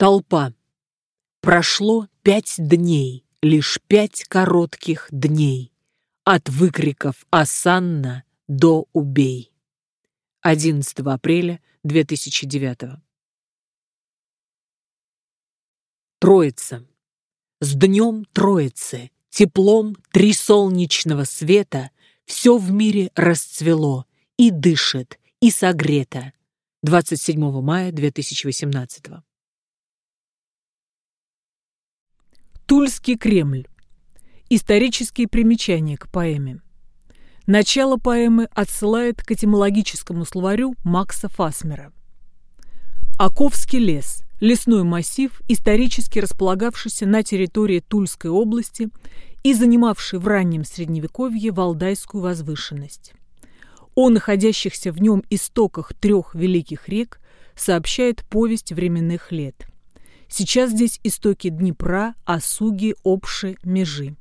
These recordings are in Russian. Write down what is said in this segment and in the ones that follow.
Толпа. Прошло пять дней, лишь пять коротких дней. От выкриков «Асанна» до «Убей». 11 апреля 2009 Троица. С днем Троицы, теплом трисолнечного света все в мире расцвело и дышит, и согрето. 27 мая 2018 Тульский Кремль. Исторические примечания к поэме. Начало поэмы отсылает к этимологическому словарю Макса Фасмера. Оковский лес – лесной массив, исторически располагавшийся на территории Тульской области и занимавший в раннем Средневековье Валдайскую возвышенность. О находящихся в нем истоках трех великих рек сообщает повесть временных лет. Сейчас здесь истоки Днепра, Осуги, Обши, Межи.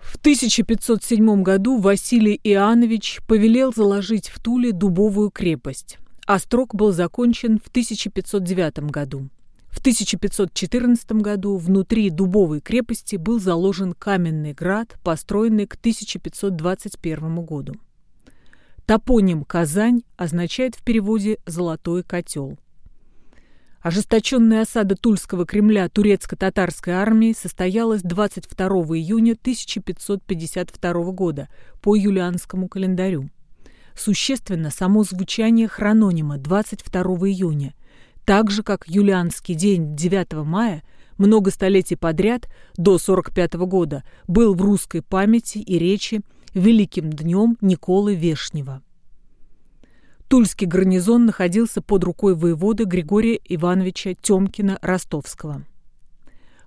В 1507 году Василий Иоаннович повелел заложить в Туле дубовую крепость. Острог был закончен в 1509 году. В 1514 году внутри дубовой крепости был заложен каменный град, построенный к 1521 году. Топоним «Казань» означает в переводе «золотой котел». Ожесточенная осада Тульского Кремля турецко-татарской армии состоялась 22 июня 1552 года по юлианскому календарю. Существенно само звучание хрононима 22 июня, так же как юлианский день 9 мая много столетий подряд до 45 года был в русской памяти и речи великим днем Николы Вешнего. Тульский гарнизон находился под рукой воевода Григория Ивановича Тёмкина-Ростовского.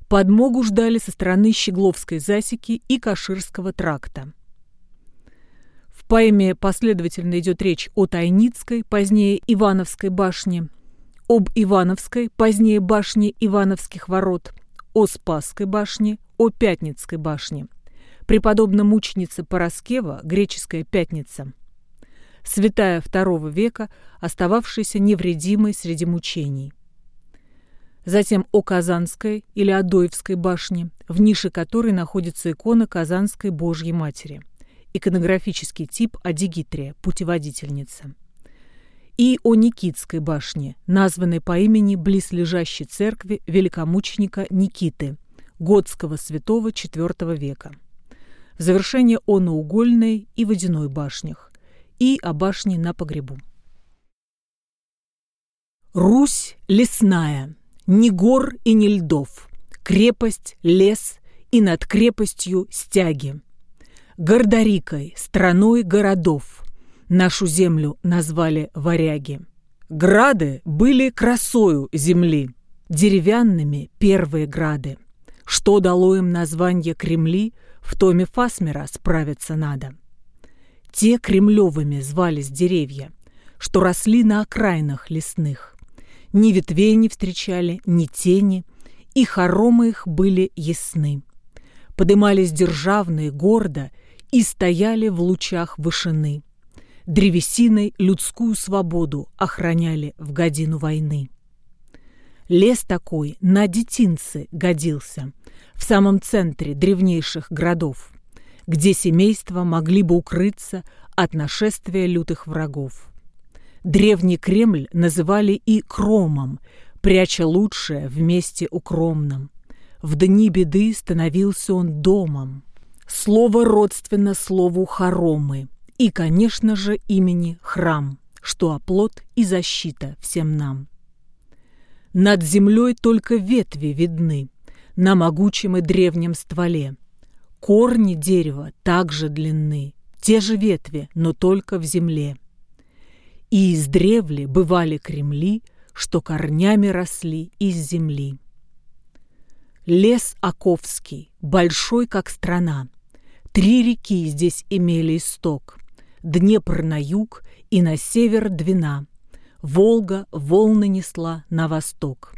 Подмогу ждали со стороны Щегловской засеки и Каширского тракта. В поэме последовательно идет речь о Тайницкой, позднее Ивановской башне, об Ивановской, позднее башне Ивановских ворот, о Спасской башне, о Пятницкой башне. Преподобная мученица Пороскева, греческая Пятница – святая II века, остававшаяся невредимой среди мучений. Затем о Казанской или Адоевской башне, в нише которой находится икона Казанской Божьей Матери, иконографический тип Адигитрия, путеводительница. И о Никитской башне, названной по имени близлежащей церкви великомученика Никиты, готского святого IV века. В завершение о наугольной и водяной башнях, и о башне на погребу. Русь лесная, ни гор и ни льдов, крепость, лес и над крепостью стяги. Гордорикой, страной городов, нашу землю назвали варяги. Грады были красою земли, деревянными первые грады. Что дало им название Кремли, в томе Фасмера справиться надо. Те кремлевыми звались деревья, что росли на окраинах лесных. Ни ветвей не встречали, ни тени, и хоромы их были ясны. Подымались державные гордо и стояли в лучах вышины. Древесиной людскую свободу охраняли в годину войны. Лес такой на детинцы годился, в самом центре древнейших городов где семейства могли бы укрыться от нашествия лютых врагов. Древний Кремль называли и Кромом, пряча лучшее в месте укромном. В дни беды становился он домом. Слово родственно слову хоромы и, конечно же, имени храм, что оплот и защита всем нам. Над землей только ветви видны на могучем и древнем стволе – Корни дерева также длинны, те же ветви, но только в земле. И из древли бывали кремли, что корнями росли из земли. Лес Оковский, большой, как страна. Три реки здесь имели исток. Днепр на юг и на север Двина. Волга волны несла на восток.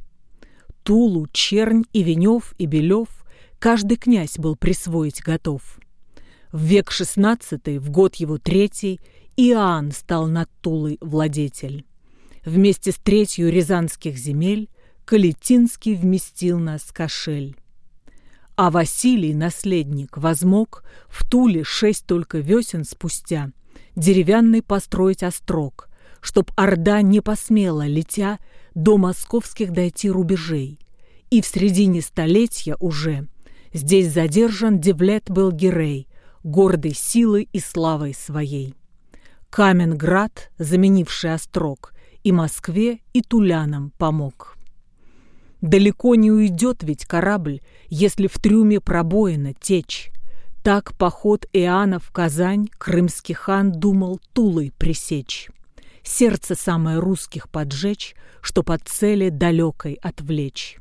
Тулу, Чернь и Венев и Белев каждый князь был присвоить готов. В век XVI, в год его третий, Иоанн стал над Тулой владетель. Вместе с третью рязанских земель Калетинский вместил нас кошель. А Василий, наследник, возмог в Туле шесть только весен спустя деревянный построить острог, чтоб Орда не посмела, летя, до московских дойти рубежей. И в середине столетия уже здесь задержан Девлет был Герей, гордый силой и славой своей. Каменград, заменивший острог, и Москве, и Тулянам помог. Далеко не уйдет ведь корабль, если в трюме пробоина течь. Так поход Иоанна в Казань крымский хан думал Тулой пресечь. Сердце самое русских поджечь, чтоб от цели далекой отвлечь.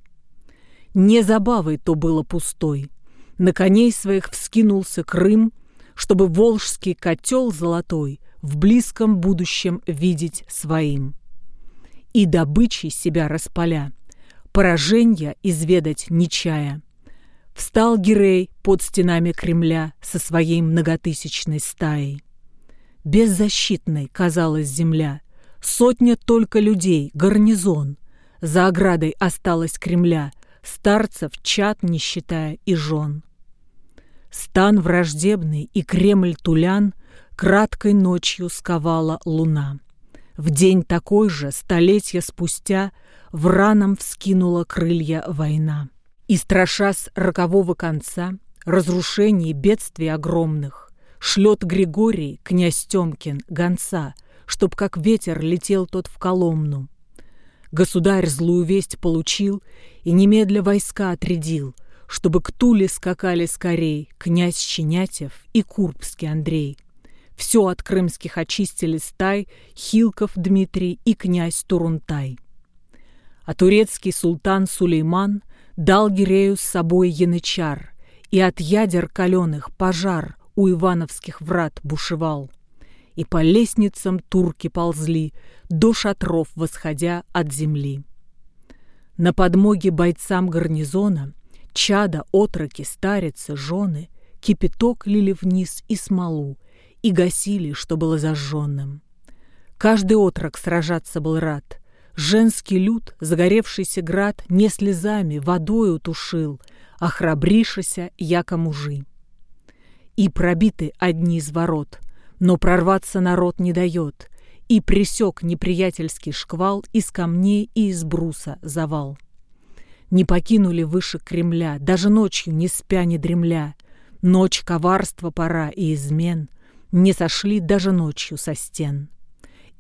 Не забавой то было пустой. На коней своих вскинулся Крым, чтобы волжский котел золотой в близком будущем видеть своим. И добычей себя распаля, пораженья изведать нечая. Встал Гирей под стенами Кремля со своей многотысячной стаей. Беззащитной казалась земля, сотня только людей, гарнизон. За оградой осталась Кремля, старцев, чад не считая и жен. Стан враждебный и Кремль-Тулян краткой ночью сковала луна. В день такой же, столетия спустя, в ранам вскинула крылья война. И страшась рокового конца, разрушений, бедствий огромных, шлет Григорий, князь Тёмкин, гонца, чтоб как ветер летел тот в Коломну. Государь злую весть получил и немедля войска отрядил, чтобы к Туле скакали скорей князь Щенятев и Курбский Андрей. Все от крымских очистили стай Хилков Дмитрий и князь Турунтай. А турецкий султан Сулейман Дал Гирею с собой янычар, И от ядер каленых пожар У ивановских врат бушевал. И по лестницам турки ползли, До шатров восходя от земли. На подмоге бойцам гарнизона Чада, отроки, старицы, жены Кипяток лили вниз и смолу, И гасили, что было зажженным. Каждый отрок сражаться был рад — Женский люд, загоревшийся град, Не слезами, водою тушил, А храбришися, яко мужи. И пробиты одни из ворот, Но прорваться народ не дает, И присек неприятельский шквал Из камней и из бруса завал. Не покинули выше Кремля, Даже ночью не спя, не дремля. Ночь коварства пора и измен Не сошли даже ночью со стен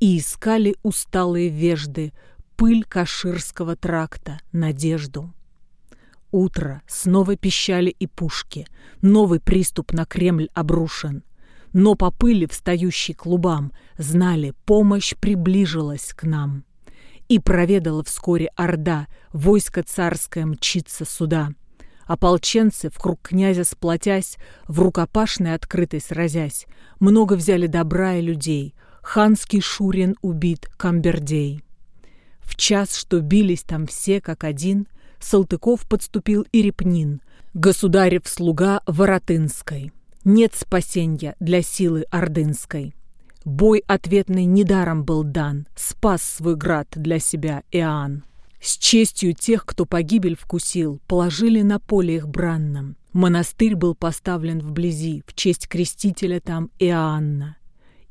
и искали усталые вежды пыль Каширского тракта, надежду. Утро, снова пищали и пушки, новый приступ на Кремль обрушен. Но по пыли, встающей клубам, знали, помощь приближилась к нам. И проведала вскоре Орда, войско царское мчится сюда. Ополченцы, в круг князя сплотясь, в рукопашной открытой сразясь, много взяли добра и людей — Ханский Шурин убит Камбердей. В час, что бились там все как один, Салтыков подступил и Репнин, государев слуга Воротынской. Нет спасенья для силы ордынской. Бой ответный недаром был дан, спас свой град для себя Иоанн. С честью тех, кто погибель вкусил, положили на поле их бранном. Монастырь был поставлен вблизи, в честь крестителя там Иоанна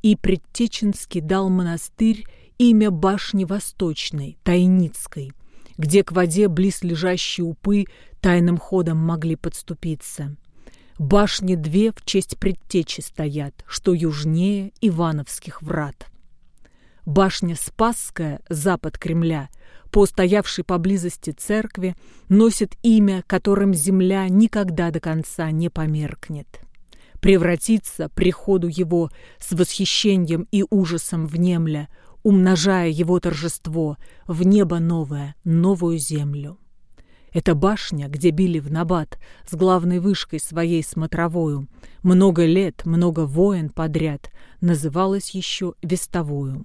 и Предтеченский дал монастырь имя башни Восточной, Тайницкой, где к воде близ лежащие упы тайным ходом могли подступиться. Башни две в честь предтечи стоят, что южнее Ивановских врат. Башня Спасская, запад Кремля, по стоявшей поблизости церкви, носит имя, которым земля никогда до конца не померкнет превратиться приходу его с восхищением и ужасом внемля, умножая его торжество в небо новое, новую землю. Эта башня, где били в набат с главной вышкой своей смотровою, много лет, много воин подряд, называлась еще Вестовую.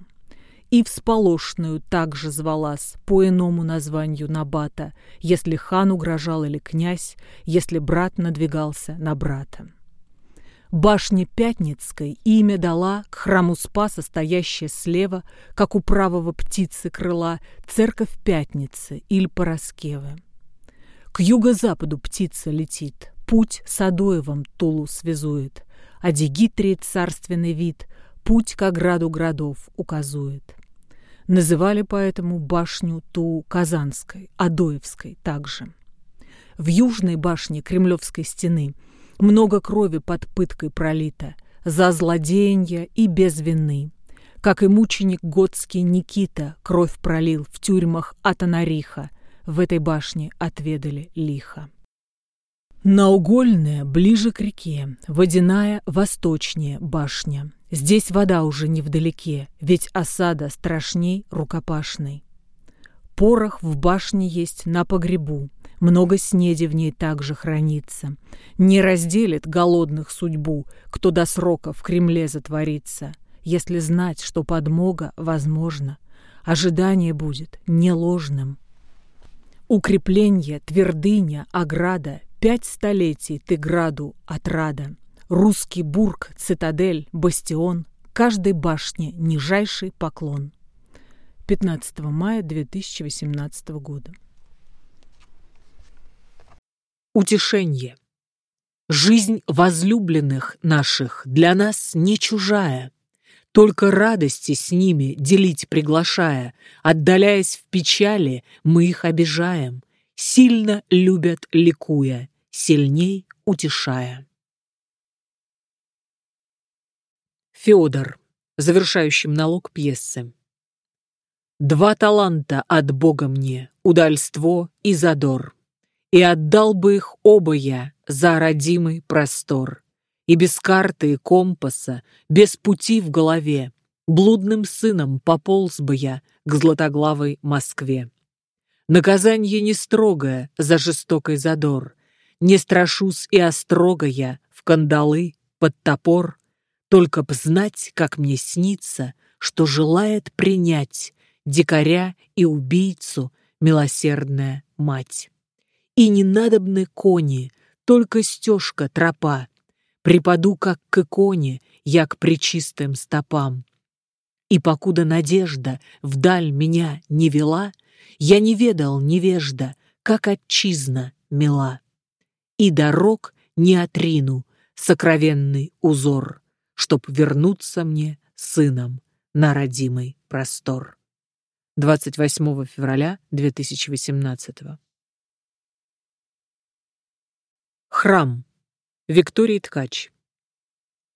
И всполошную также звалась по иному названию Набата, если хан угрожал или князь, если брат надвигался на брата. Башня Пятницкой имя дала к храму Спаса, стоящая слева, как у правого птицы крыла, церковь Пятницы или Пороскевы. К юго-западу птица летит, путь с Адоевым Тулу связует, а Дигитриет царственный вид путь к ограду городов указует. Называли поэтому башню ту Казанской, Адоевской также. В южной башне Кремлевской стены много крови под пыткой пролито, за злодеянье и без вины. Как и мученик готский Никита кровь пролил в тюрьмах Атанариха, в этой башне отведали лихо. Наугольная ближе к реке, водяная восточнее башня. Здесь вода уже невдалеке, ведь осада страшней рукопашной. Порох в башне есть на погребу, много снеди в ней также хранится. Не разделит голодных судьбу, кто до срока в Кремле затворится. Если знать, что подмога возможно, ожидание будет не ложным. Укрепление, твердыня, ограда, пять столетий ты граду отрада. Русский бург, цитадель, бастион, каждой башне нижайший поклон. 15 мая 2018 года. Утешение. Жизнь возлюбленных наших для нас не чужая, Только радости с ними делить приглашая, Отдаляясь в печали, мы их обижаем, Сильно любят ликуя, сильней утешая. Феодор, завершающий налог пьесы. Два таланта от Бога мне, удальство и задор и отдал бы их оба я за родимый простор. И без карты и компаса, без пути в голове, блудным сыном пополз бы я к златоглавой Москве. Наказание не строгое за жестокий задор, не страшусь и острого я в кандалы, под топор, только б знать, как мне снится, что желает принять дикаря и убийцу милосердная мать и не надобны кони, только стежка, тропа. Припаду, как к иконе, я к причистым стопам. И покуда надежда вдаль меня не вела, я не ведал невежда, как отчизна мила. И дорог не отрину сокровенный узор, чтоб вернуться мне сыном на родимый простор. 28 февраля 2018 Храм. Викторий Ткач.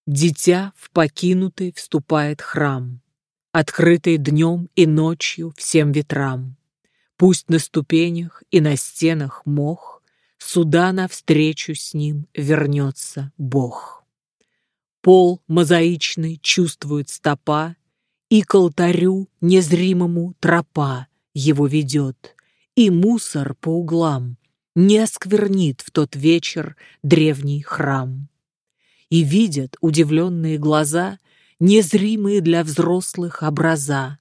Дитя в покинутый вступает храм, Открытый днем и ночью всем ветрам. Пусть на ступенях и на стенах мох, Сюда навстречу с ним вернется Бог. Пол мозаичный чувствует стопа, И к алтарю незримому тропа Его ведет, и мусор по углам не осквернит в тот вечер древний храм. И видят удивленные глаза незримые для взрослых образа,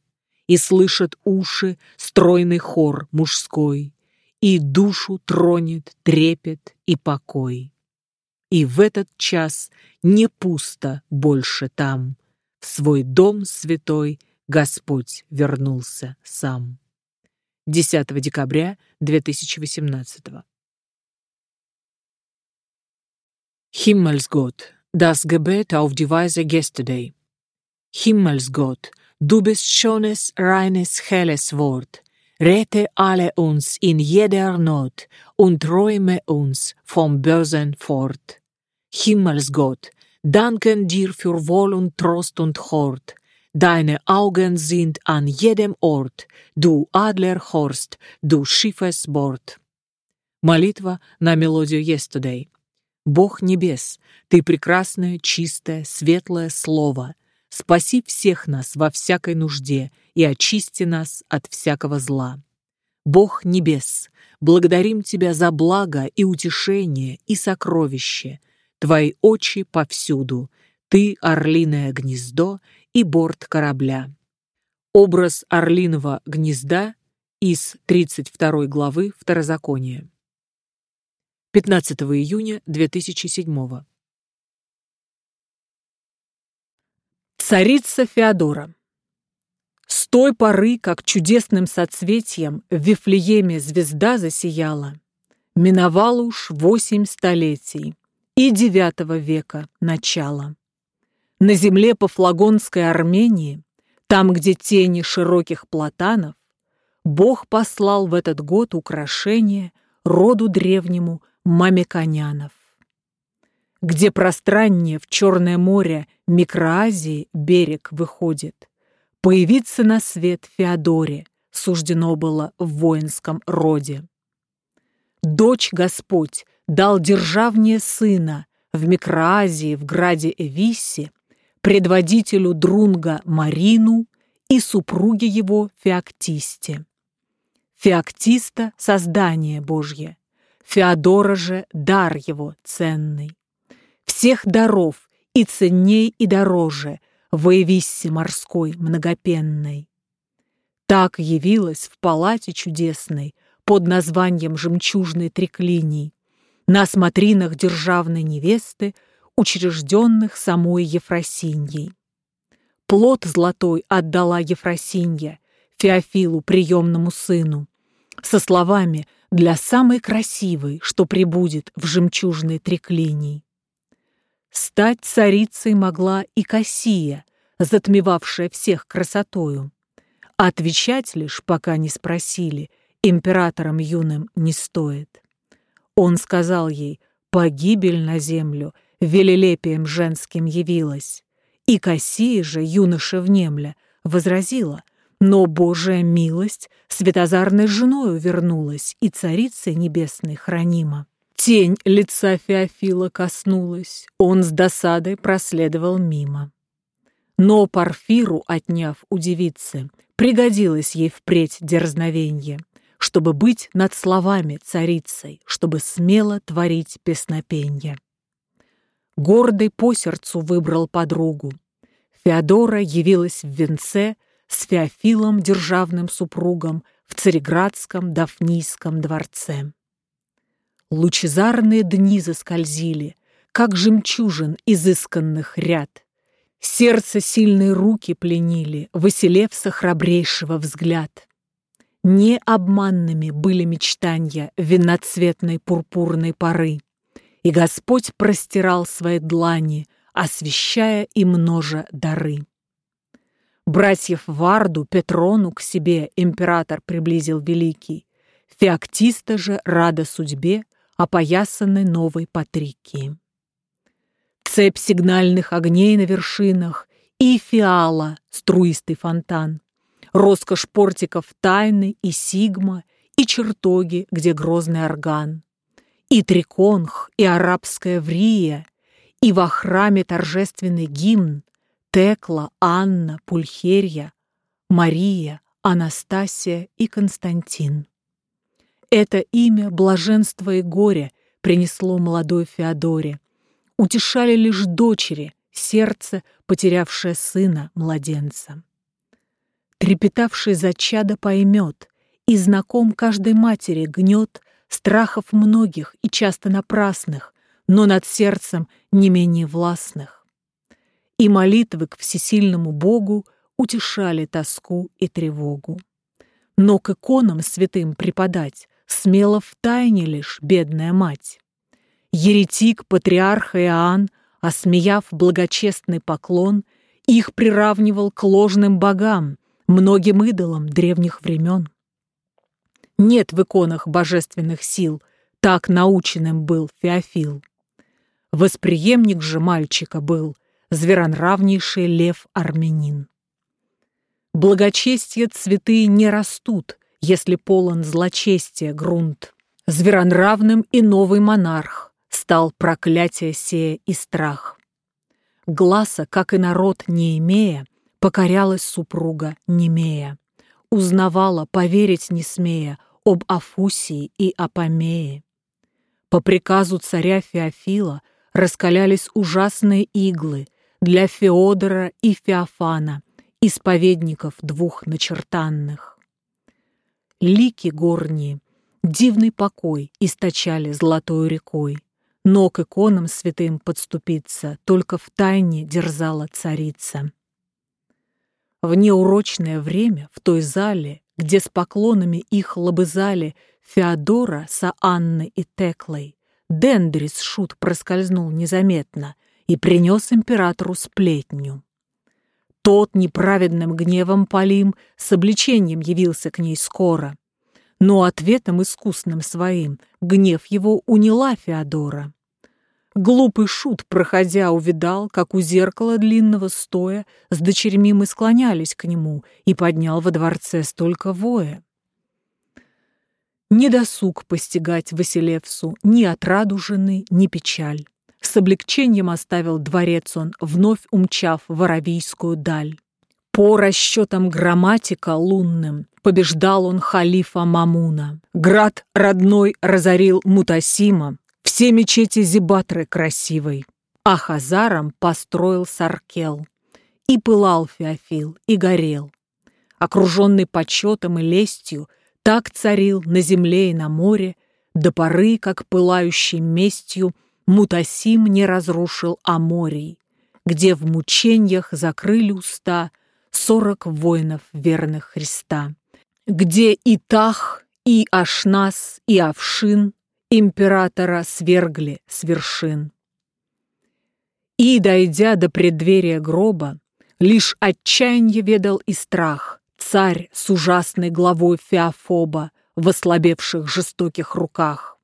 и слышат уши стройный хор мужской, и душу тронет трепет и покой. И в этот час не пусто больше там, в свой дом святой Господь вернулся сам. 10 декабря 2018. Himmelsgott, das Gebet auf die Weise yesterday. Himmelsgott, du bist schönes, reines, helles Wort. Rette alle uns in jeder Not und räume uns vom Bösen fort. Himmelsgott, danken dir für Wohl und Trost und Hort. Deine Augen sind an jedem Ort, du Adlerhorst, du Schiffesbord. Молитва на мелодию Yesterday. Бог небес, Ты прекрасное, чистое, светлое Слово. Спаси всех нас во всякой нужде и очисти нас от всякого зла. Бог небес, благодарим Тебя за благо и утешение и сокровище. Твои очи повсюду, Ты орлиное гнездо и борт корабля. Образ орлиного гнезда из 32 главы Второзакония. 15 июня 2007 Царица Феодора С той поры, как чудесным соцветием в Вифлееме звезда засияла, миновало уж восемь столетий и девятого века начало. На земле Пафлагонской Армении, там, где тени широких платанов, Бог послал в этот год украшение роду древнему мамеконянов. Где пространнее в Черное море Микроазии берег выходит, появиться на свет Феодоре суждено было в воинском роде. Дочь Господь дал державнее сына в Микроазии, в граде Эвисе, предводителю Друнга Марину и супруге его Феоктисте. Феоктиста — создание Божье, Феодора же — дар его ценный. Всех даров и ценней, и дороже в Эвиссе морской многопенной. Так явилась в палате чудесной под названием «Жемчужной триклиний» на смотринах державной невесты, учрежденных самой Ефросиньей. Плод золотой отдала Ефросинья Феофилу, приемному сыну, со словами «для самой красивой, что прибудет в жемчужной треклинии». Стать царицей могла и Кассия, затмевавшая всех красотою. Отвечать лишь, пока не спросили, императором юным не стоит. Он сказал ей, погибель на землю велелепием женским явилась. И Кассия же, юноша внемля, возразила, но Божия милость светозарной женою вернулась, и царица небесной хранима. Тень лица Феофила коснулась, он с досадой проследовал мимо. Но Парфиру, отняв у девицы, пригодилось ей впредь дерзновенье, чтобы быть над словами царицей, чтобы смело творить песнопенье. Гордый по сердцу выбрал подругу. Феодора явилась в венце с Феофилом, державным супругом, в Цареградском Дафнийском дворце. Лучезарные дни заскользили, как жемчужин изысканных ряд. Сердце сильные руки пленили, Василевса храбрейшего взгляд. Не обманными были мечтания виноцветной пурпурной поры, И Господь простирал свои длани, освещая и множа дары. Братьев Варду, Петрону к себе император приблизил великий, Феоктиста же рада судьбе, опоясанной новой Патрикии. Цепь сигнальных огней на вершинах и фиала, струистый фонтан, роскошь портиков тайны и сигма, и чертоги, где грозный орган, и триконх, и арабская врия, и во храме торжественный гимн, Текла, Анна, Пульхерья, Мария, Анастасия и Константин. Это имя блаженства и горя принесло молодой Феодоре. Утешали лишь дочери, сердце, потерявшее сына, младенца. Трепетавший за чадо поймет, и знаком каждой матери гнет страхов многих и часто напрасных, но над сердцем не менее властных и молитвы к всесильному Богу утешали тоску и тревогу. Но к иконам святым преподать смело в тайне лишь бедная мать. Еретик, патриарх Иоанн, осмеяв благочестный поклон, их приравнивал к ложным богам, многим идолам древних времен. Нет в иконах божественных сил, так наученным был Феофил. Восприемник же мальчика был зверонравнейший лев-армянин. Благочестие цветы не растут, если полон злочестия грунт. Зверонравным и новый монарх стал проклятие сея и страх. Гласа, как и народ не имея, покорялась супруга немея. Узнавала, поверить не смея, об Афусии и Апомее. По приказу царя Феофила раскалялись ужасные иглы, для Феодора и Феофана, исповедников двух начертанных. Лики горние, дивный покой источали золотой рекой, но к иконам святым подступиться только в тайне дерзала царица. В неурочное время в той зале, где с поклонами их лобызали Феодора с Анной и Теклой, Дендрис шут проскользнул незаметно и принес императору сплетню. Тот неправедным гневом полим с обличением явился к ней скоро. Но ответом искусным своим гнев его уняла Феодора. Глупый шут, проходя, увидал, как у зеркала длинного стоя с дочерьми мы склонялись к нему и поднял во дворце столько воя. Не досуг постигать Василевсу ни отраду жены, ни печаль. С облегчением оставил дворец он, вновь умчав в Аравийскую даль. По расчетам грамматика лунным побеждал он халифа Мамуна. Град родной разорил Мутасима, все мечети Зибатры красивой. А Хазаром построил Саркел. И пылал Феофил, и горел. Окруженный почетом и лестью, так царил на земле и на море, до поры, как пылающей местью, Мутасим не разрушил Аморий, где в мучениях закрыли уста сорок воинов верных Христа, где и Тах, и Ашнас, и Авшин императора свергли с вершин. И, дойдя до преддверия гроба, лишь отчаяние ведал и страх, царь с ужасной главой Феофоба в ослабевших жестоких руках.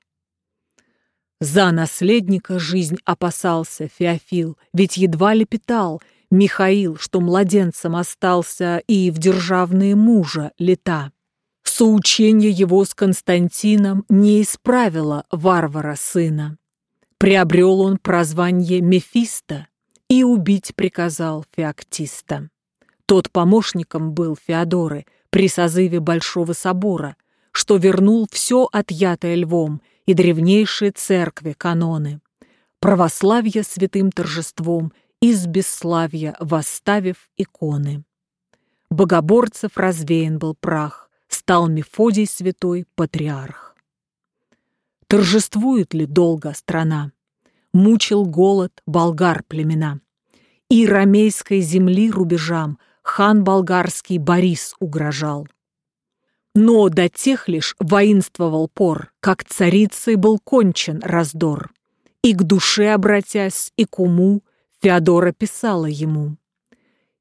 За наследника жизнь опасался Феофил, ведь едва ли питал Михаил, что младенцем остался и в державные мужа лета. Соучение его с Константином не исправило варвара сына. Приобрел он прозвание Мефиста и убить приказал Феоктиста. Тот помощником был Феодоры при созыве Большого собора, что вернул все отъятое львом и древнейшие церкви каноны, православие святым торжеством из бесславия восставив иконы. Богоборцев развеян был прах, стал Мефодий святой патриарх. Торжествует ли долго страна? Мучил голод болгар племена. И ромейской земли рубежам хан болгарский Борис угрожал. Но до тех лишь воинствовал пор, как царицей был кончен раздор. И к душе обратясь, и к уму, Феодора писала ему.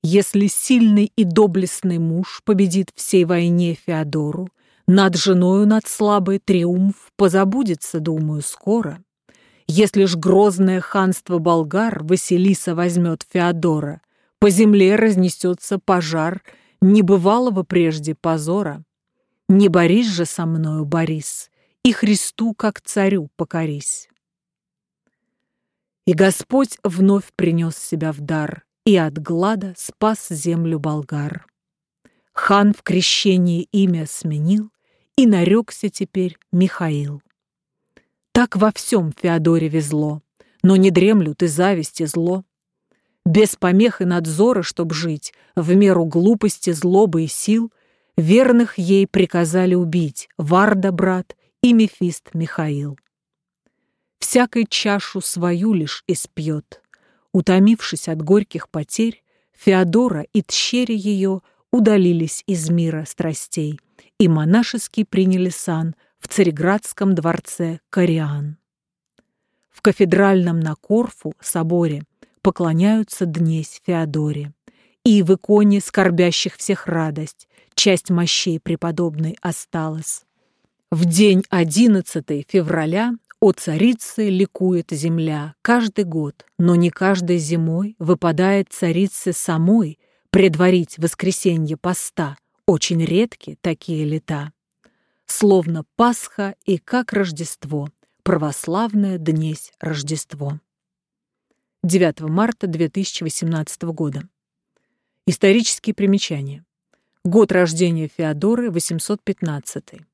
Если сильный и доблестный муж победит всей войне Феодору, над женою над слабой триумф позабудется, думаю, скоро. Если ж грозное ханство болгар Василиса возьмет Феодора, по земле разнесется пожар небывалого прежде позора. Не борись же со мною, Борис, и Христу, как царю, покорись. И Господь вновь принес себя в дар, и от глада спас землю болгар. Хан в крещении имя сменил, и нарекся теперь Михаил. Так во всем Феодоре везло, но не дремлют и зависть, и зло. Без помех и надзора, чтоб жить, в меру глупости, злобы и сил, Верных ей приказали убить Варда брат и Мефист Михаил. Всякой чашу свою лишь испьет. Утомившись от горьких потерь, Феодора и тщери ее удалились из мира страстей и монашески приняли сан в Цареградском дворце Кориан. В кафедральном на Корфу соборе поклоняются днесь Феодоре, и в иконе скорбящих всех радость, часть мощей преподобной осталась. В день 11 февраля о царице ликует земля каждый год, но не каждой зимой выпадает царице самой предварить воскресенье поста, очень редки такие лета. Словно Пасха и как Рождество, православное днесь Рождество. 9 марта 2018 года. Исторические примечания. Год рождения Феодоры – 815.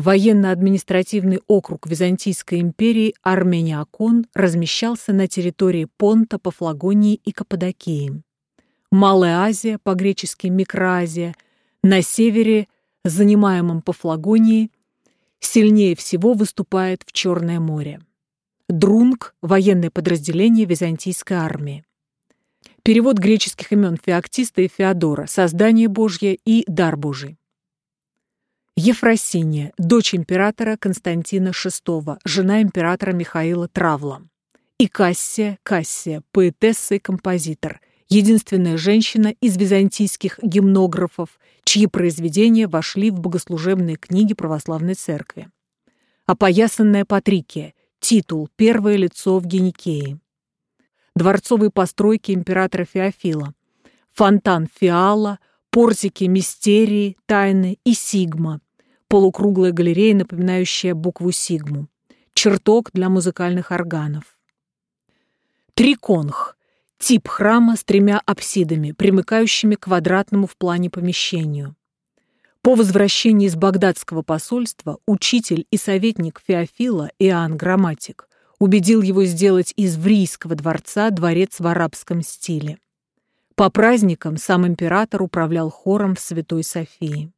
Военно-административный округ Византийской империи Армениакон размещался на территории Понта, Пафлагонии и Каппадокии. Малая Азия, по-гречески Микроазия, на севере, занимаемом Пафлагонией, сильнее всего выступает в Черное море. Друнг – военное подразделение византийской армии. Перевод греческих имен Феоктиста и Феодора, Создание Божье и Дар Божий. Ефросиния, дочь императора Константина VI, жена императора Михаила Травла. И Кассия, Кассия, поэтесса и композитор, единственная женщина из византийских гимнографов, чьи произведения вошли в богослужебные книги православной церкви. Опоясанная Патрикия, титул «Первое лицо в Геникее». Дворцовые постройки императора Феофила, фонтан Фиала, портики Мистерии, Тайны и Сигма, полукруглая галерея, напоминающая букву Сигму, чертог для музыкальных органов. Триконх – тип храма с тремя апсидами, примыкающими к квадратному в плане помещению. По возвращении из багдадского посольства учитель и советник Феофила Иоанн Грамматик убедил его сделать из Врийского дворца дворец в арабском стиле. По праздникам сам император управлял хором в Святой Софии.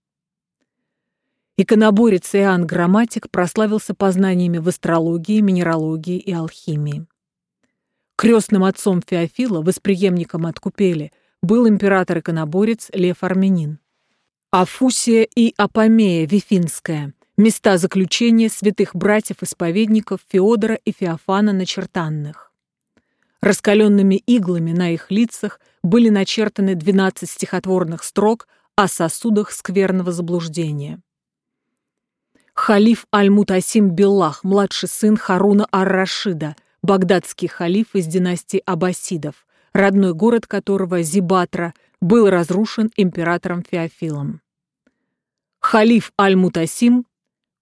Иконоборец Иоанн Грамматик прославился познаниями в астрологии, минералогии и алхимии. Крестным отцом Феофила, восприемником от Купели, был император-иконоборец Лев Армянин. Афусия и Апомея Вифинская – места заключения святых братьев-исповедников Феодора и Феофана Начертанных. Раскаленными иглами на их лицах были начертаны 12 стихотворных строк о сосудах скверного заблуждения. Халиф Аль-Мутасим Биллах, младший сын Харуна Ар-Рашида, багдадский халиф из династии Аббасидов, родной город которого, Зибатра, был разрушен императором Феофилом. Халиф Аль-Мутасим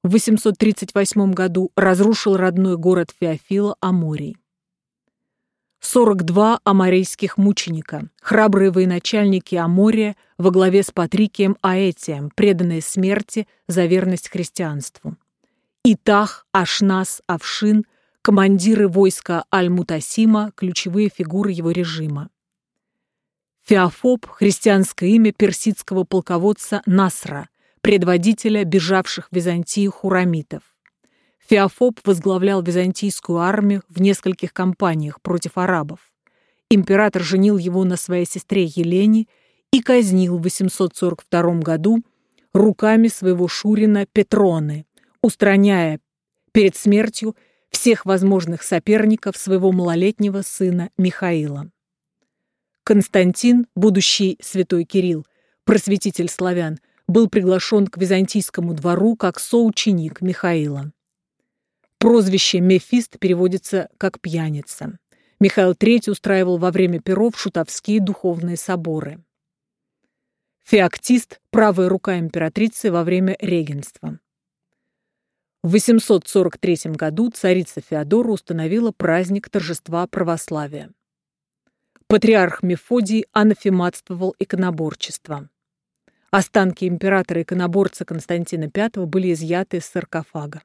в 838 году разрушил родной город Феофила Аморий. 42 аморейских мученика, храбрые военачальники Амория во главе с Патрикием Аэтием, преданные смерти за верность христианству. Итах, Ашнас, Авшин – командиры войска Аль-Мутасима, ключевые фигуры его режима. Феофоб – христианское имя персидского полководца Насра, предводителя бежавших в Византию хурамитов. Феофоб возглавлял византийскую армию в нескольких кампаниях против арабов. Император женил его на своей сестре Елене и казнил в 842 году руками своего шурина Петроны, устраняя перед смертью всех возможных соперников своего малолетнего сына Михаила. Константин, будущий святой Кирилл, просветитель славян, был приглашен к византийскому двору как соученик Михаила. Прозвище «Мефист» переводится как «пьяница». Михаил III устраивал во время перов шутовские духовные соборы. Феоктист – правая рука императрицы во время регенства. В 843 году царица Феодора установила праздник торжества православия. Патриарх Мефодий анафематствовал иконоборчество. Останки императора-иконоборца Константина V были изъяты из саркофага.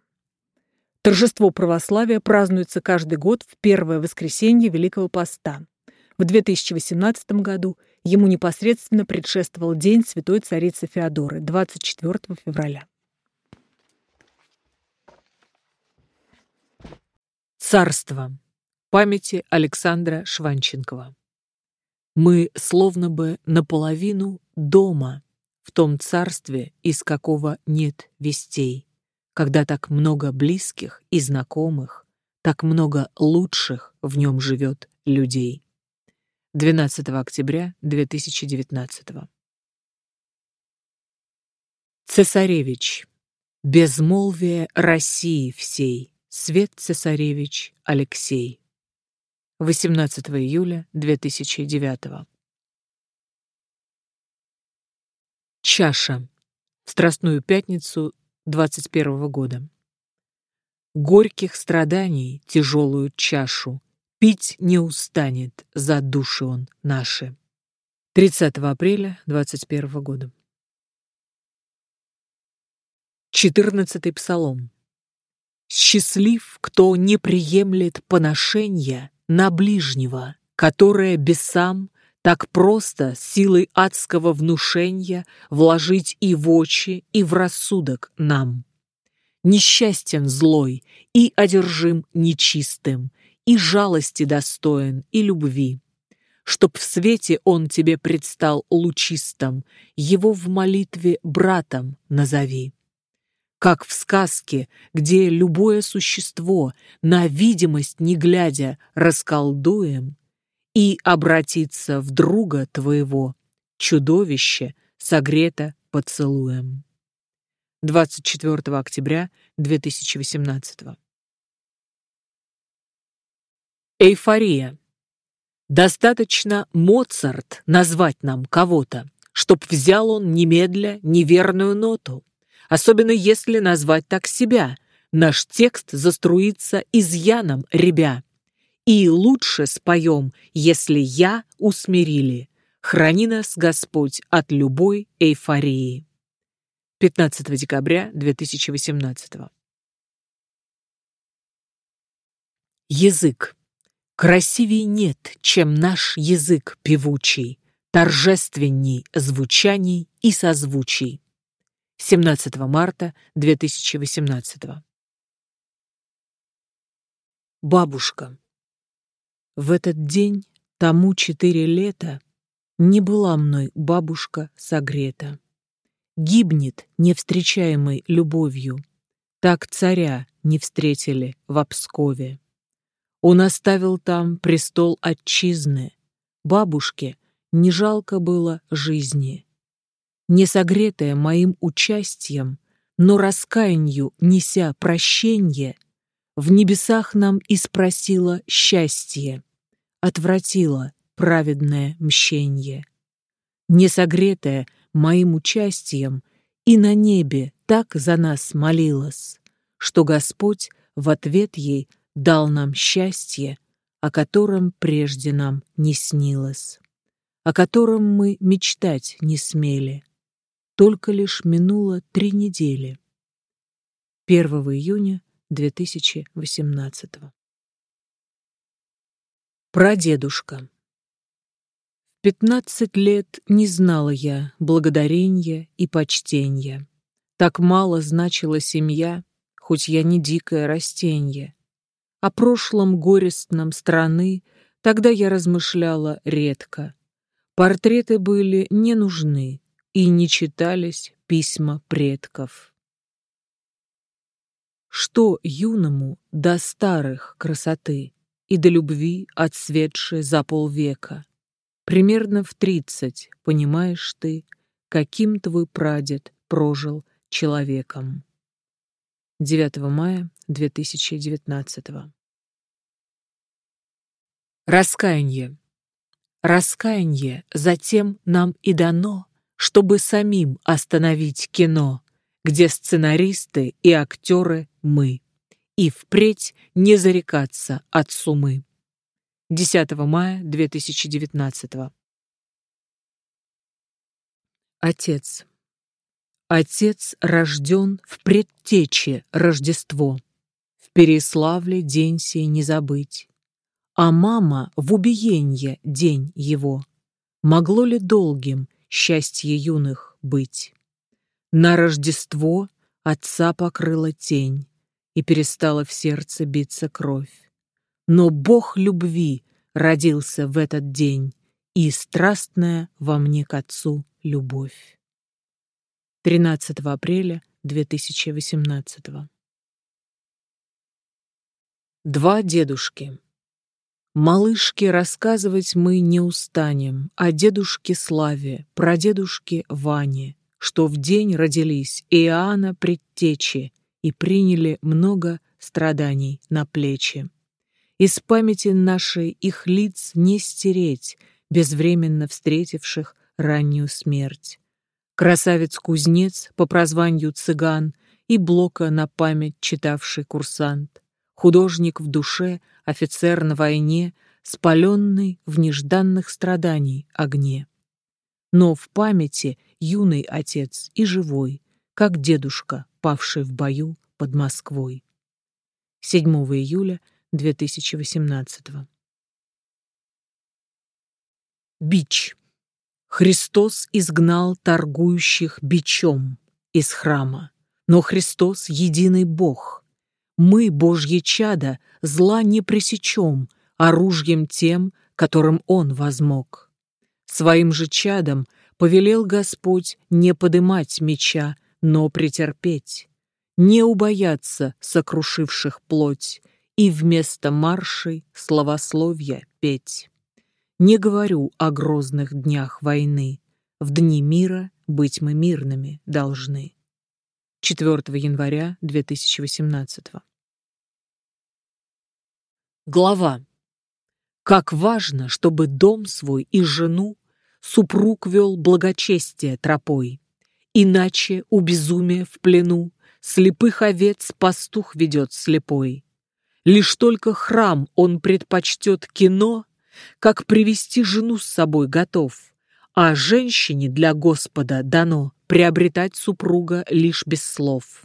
Торжество православия празднуется каждый год в первое воскресенье Великого Поста. В 2018 году ему непосредственно предшествовал День Святой Царицы Феодоры, 24 февраля. Царство. Памяти Александра Шванченкова. Мы словно бы наполовину дома, в том царстве, из какого нет вестей, когда так много близких и знакомых, так много лучших в нем живет людей. 12 октября 2019 Цесаревич. Безмолвие России всей. Свет Цесаревич Алексей. 18 июля 2009 Чаша. Страстную пятницу 21 года. Горьких страданий тяжелую чашу пить не устанет за души он наши. 30 апреля 21 года. 14 псалом. Счастлив, кто не приемлет поношения на ближнего, которое без сам так просто силой адского внушения вложить и в очи, и в рассудок нам. Несчастен злой и одержим нечистым, и жалости достоин, и любви. чтоб в свете он тебе предстал лучистым, его в молитве братом назови. Как в сказке, где любое существо, на видимость не глядя, расколдуем, и обратиться в друга твоего, чудовище, согрето поцелуем. 24 октября 2018 Эйфория. Достаточно Моцарт назвать нам кого-то, чтоб взял он немедля неверную ноту. Особенно если назвать так себя. Наш текст заструится изъяном ребя. И лучше споем, если я усмирили. Храни нас, Господь, от любой эйфории. 15 декабря 2018 Язык. Красивей нет, чем наш язык певучий, торжественней звучаний и созвучий. 17 марта 2018 Бабушка. В этот день, тому четыре лета, не была мной бабушка согрета. Гибнет невстречаемой любовью, так царя не встретили в Обскове. Он оставил там престол отчизны. Бабушке не жалко было жизни. Не согретая моим участием, но раскаянью неся прощенье, в небесах нам и спросила счастье, отвратила праведное мщенье. Не согретая моим участием и на небе так за нас молилась, что Господь в ответ ей дал нам счастье, о котором прежде нам не снилось, о котором мы мечтать не смели. Только лишь минуло три недели. 1 июня 2018 Прадедушка В пятнадцать лет не знала я благодарения и почтения. Так мало значила семья, хоть я не дикое растенье. О прошлом горестном страны тогда я размышляла редко. Портреты были не нужны, и не читались письма предков. Что юному до старых красоты и до любви, отсветшей за полвека? Примерно в тридцать, понимаешь ты, каким твой прадед прожил человеком. 9 мая 2019 Раскаяние. Раскаяние затем нам и дано, чтобы самим остановить кино, где сценаристы и актеры мы, и впредь не зарекаться от сумы. 10 мая 2019 Отец. Отец рожден в предтече Рождество. В Переславле день сей не забыть а мама в убиенье день его. Могло ли долгим счастье юных быть? На Рождество отца покрыла тень, и перестала в сердце биться кровь. Но Бог любви родился в этот день, и страстная во мне к отцу любовь. 13 апреля 2018 Два дедушки. Малышке рассказывать мы не устанем о дедушке Славе, про дедушке Ване, что в день родились Иоанна предтечи и приняли много страданий на плечи. Из памяти нашей их лиц не стереть, безвременно встретивших раннюю смерть. Красавец-кузнец по прозванию цыган и блока на память читавший курсант художник в душе, офицер на войне, спаленный в нежданных страданий огне. Но в памяти юный отец и живой, как дедушка, павший в бою под Москвой. 7 июля 2018 Бич. Христос изгнал торгующих бичом из храма, но Христос — единый Бог — мы, Божье чадо, зла не пресечем оружием тем, которым он возмог. Своим же чадом повелел Господь не подымать меча, но претерпеть, не убояться сокрушивших плоть и вместо маршей словословия петь. Не говорю о грозных днях войны, в дни мира быть мы мирными должны. 4 января 2018 Глава. Как важно, чтобы дом свой и жену супруг вел благочестие тропой. Иначе у безумия в плену слепых овец пастух ведет слепой. Лишь только храм он предпочтет кино, как привести жену с собой готов, а женщине для Господа дано приобретать супруга лишь без слов.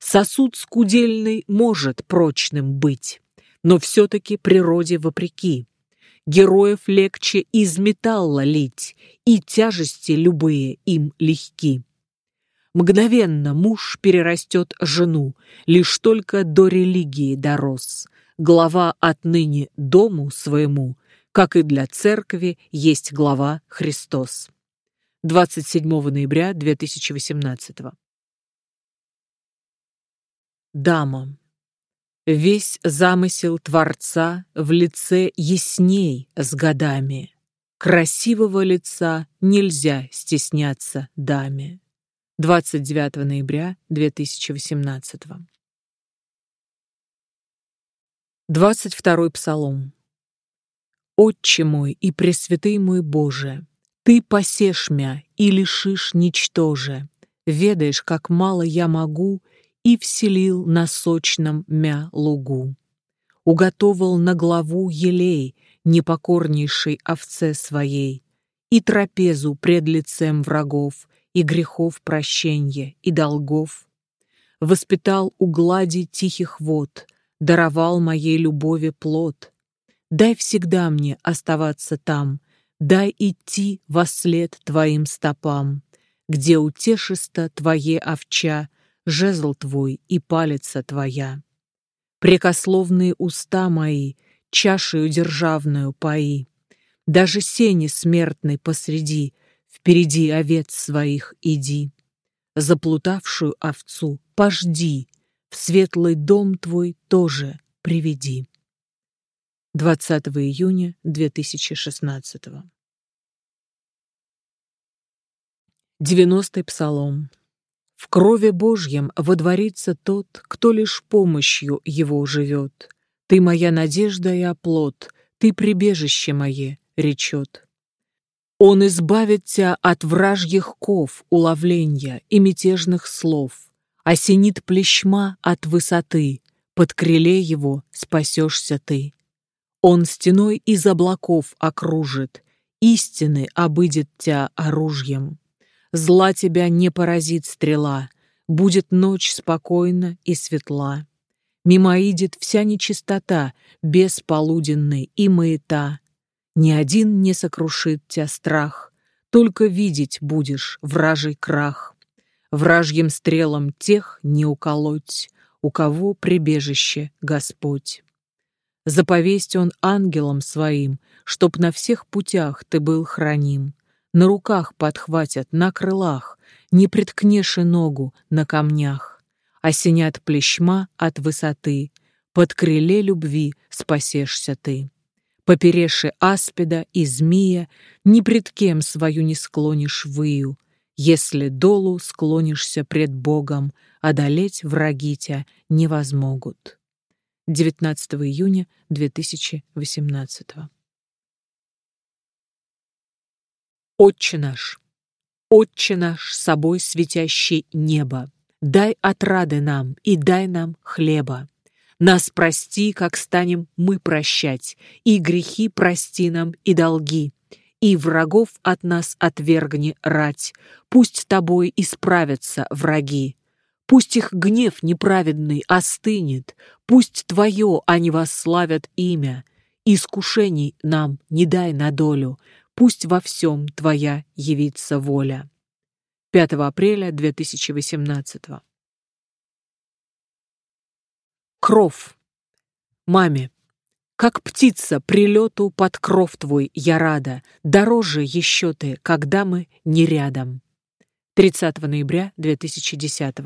Сосуд скудельный может прочным быть, но все-таки природе вопреки. Героев легче из металла лить, и тяжести любые им легки. Мгновенно муж перерастет жену, лишь только до религии дорос. Глава отныне дому своему, как и для церкви, есть глава Христос. 27 ноября 2018 Дама. Весь замысел Творца в лице ясней с годами. Красивого лица нельзя стесняться даме. 29 ноября 2018 22 псалом. «Отче мой и пресвятый мой Боже, Ты посешь мя и лишишь ничтоже, ведаешь, как мало я могу, и вселил на сочном мя лугу. Уготовал на главу елей непокорнейшей овце своей и трапезу пред лицем врагов и грехов прощенья и долгов. Воспитал у глади тихих вод, даровал моей любови плод. Дай всегда мне оставаться там, дай идти во след твоим стопам, где утешисто твое овча — жезл твой и палица твоя. Прекословные уста мои, чашею державную пои. Даже сени смертной посреди, впереди овец своих иди. Заплутавшую овцу пожди, в светлый дом твой тоже приведи. 20 июня 2016 90-й псалом. В крови Божьем водворится тот, кто лишь помощью его живет. Ты моя надежда и оплот, ты прибежище мое, речет. Он избавит тебя от вражьих ков, уловленья и мятежных слов, осенит плещма от высоты, под крыле его спасешься ты. Он стеной из облаков окружит, истины обыдет тебя оружием. Зла тебя не поразит стрела, Будет ночь спокойна и светла. Мимо идет вся нечистота, Без полуденной и маята. Ни один не сокрушит тебя страх, Только видеть будешь вражий крах. Вражьим стрелам тех не уколоть, У кого прибежище Господь. Заповесть он ангелам своим, Чтоб на всех путях ты был храним на руках подхватят, на крылах, не приткнешь и ногу на камнях, осенят плещма от высоты, под крыле любви спасешься ты. Попереши аспида и змея, ни пред кем свою не склонишь выю, если долу склонишься пред Богом, одолеть враги тебя не возмогут. 19 июня 2018 Отче наш, Отче наш, собой светящий небо, дай отрады нам и дай нам хлеба. Нас прости, как станем мы прощать, и грехи прости нам и долги. И врагов от нас отвергни рать, пусть тобой исправятся враги. Пусть их гнев неправедный остынет, пусть твое они восславят имя. Искушений нам не дай на долю, пусть во всем твоя явится воля. 5 апреля 2018 Кров. Маме. Как птица прилету под кров твой я рада, дороже еще ты, когда мы не рядом. 30 ноября 2010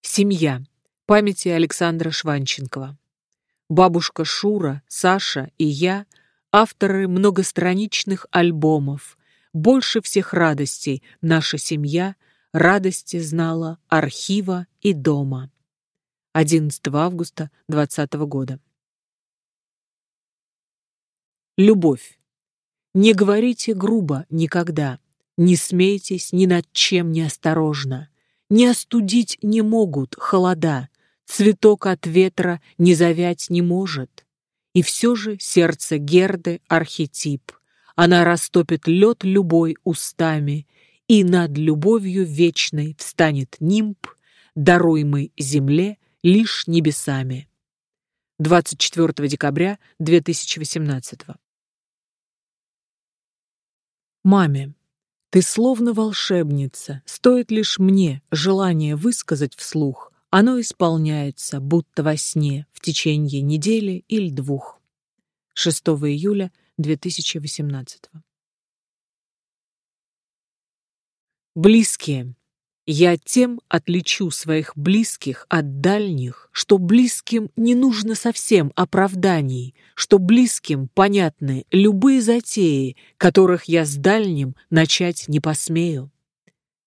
Семья. Памяти Александра Шванченкова. Бабушка Шура, Саша и я – авторы многостраничных альбомов. Больше всех радостей наша семья радости знала архива и дома. 11 августа 2020 года. Любовь. Не говорите грубо никогда, не смейтесь ни над чем неосторожно. Не остудить не могут холода, цветок от ветра не завять не может. И все же сердце Герды — архетип. Она растопит лед любой устами, и над любовью вечной встанет нимб, даруемый земле лишь небесами. 24 декабря 2018 Маме, ты словно волшебница, стоит лишь мне желание высказать вслух, оно исполняется, будто во сне, в течение недели или двух. 6 июля 2018 Близкие. Я тем отличу своих близких от дальних, что близким не нужно совсем оправданий, что близким понятны любые затеи, которых я с дальним начать не посмею.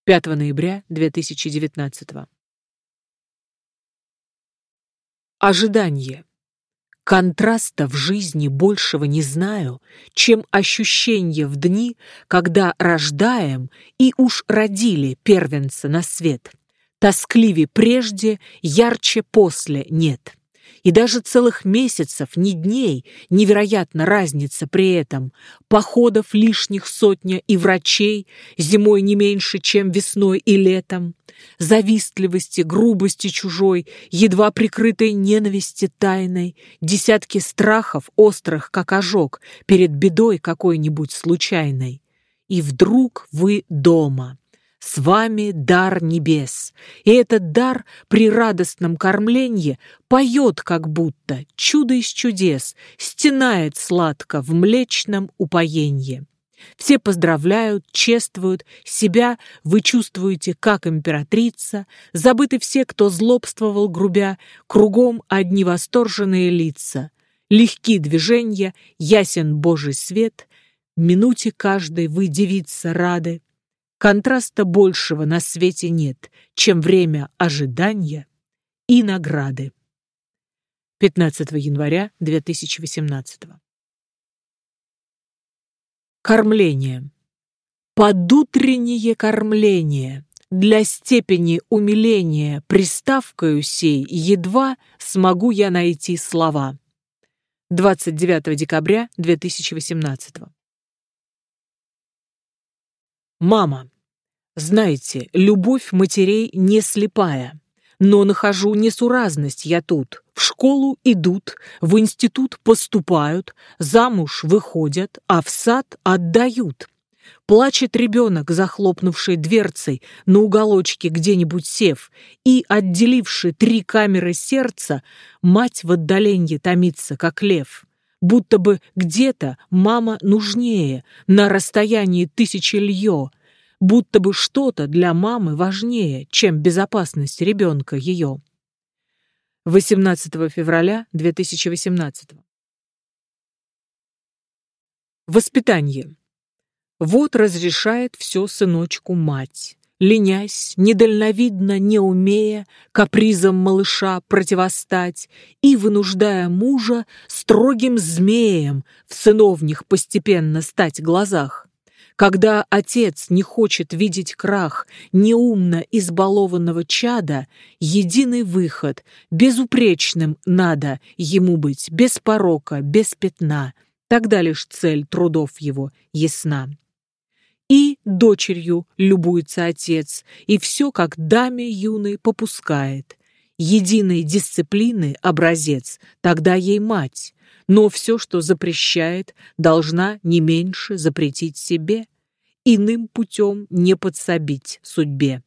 5 ноября 2019 Ожидание. Контраста в жизни большего не знаю, чем ощущение в дни, когда рождаем и уж родили первенца на свет. Тоскливее прежде, ярче после нет и даже целых месяцев, ни дней, невероятно разница при этом, походов лишних сотня и врачей, зимой не меньше, чем весной и летом, завистливости, грубости чужой, едва прикрытой ненависти тайной, десятки страхов, острых, как ожог, перед бедой какой-нибудь случайной. И вдруг вы дома, с вами дар небес, и этот дар при радостном кормлении поет как будто чудо из чудес, стенает сладко в млечном упоенье. Все поздравляют, чествуют, себя вы чувствуете как императрица, забыты все, кто злобствовал грубя, кругом одни восторженные лица. Легки движения, ясен Божий свет, минуте каждой вы девица рады, Контраста большего на свете нет, чем время ожидания и награды. 15 января 2018 Кормление. Подутреннее кормление. Для степени умиления приставкою сей едва смогу я найти слова. 29 декабря 2018 Мама, знаете, любовь матерей не слепая. Но нахожу несуразность я тут. В школу идут, в институт поступают, замуж выходят, а в сад отдают. Плачет ребенок, захлопнувший дверцей на уголочке где-нибудь сев, и, отделивший три камеры сердца, мать в отдаленье томится, как лев будто бы где-то мама нужнее, на расстоянии тысячи льё, будто бы что-то для мамы важнее, чем безопасность ребенка ее. 18 февраля 2018 Воспитание. Вот разрешает все сыночку мать ленясь, недальновидно не умея капризам малыша противостать и вынуждая мужа строгим змеем в сыновних постепенно стать глазах. Когда отец не хочет видеть крах неумно избалованного чада, единый выход, безупречным надо ему быть, без порока, без пятна, тогда лишь цель трудов его ясна. И дочерью любуется отец, и все, как даме юной, попускает. Единой дисциплины образец, тогда ей мать, но все, что запрещает, должна не меньше запретить себе, иным путем не подсобить судьбе.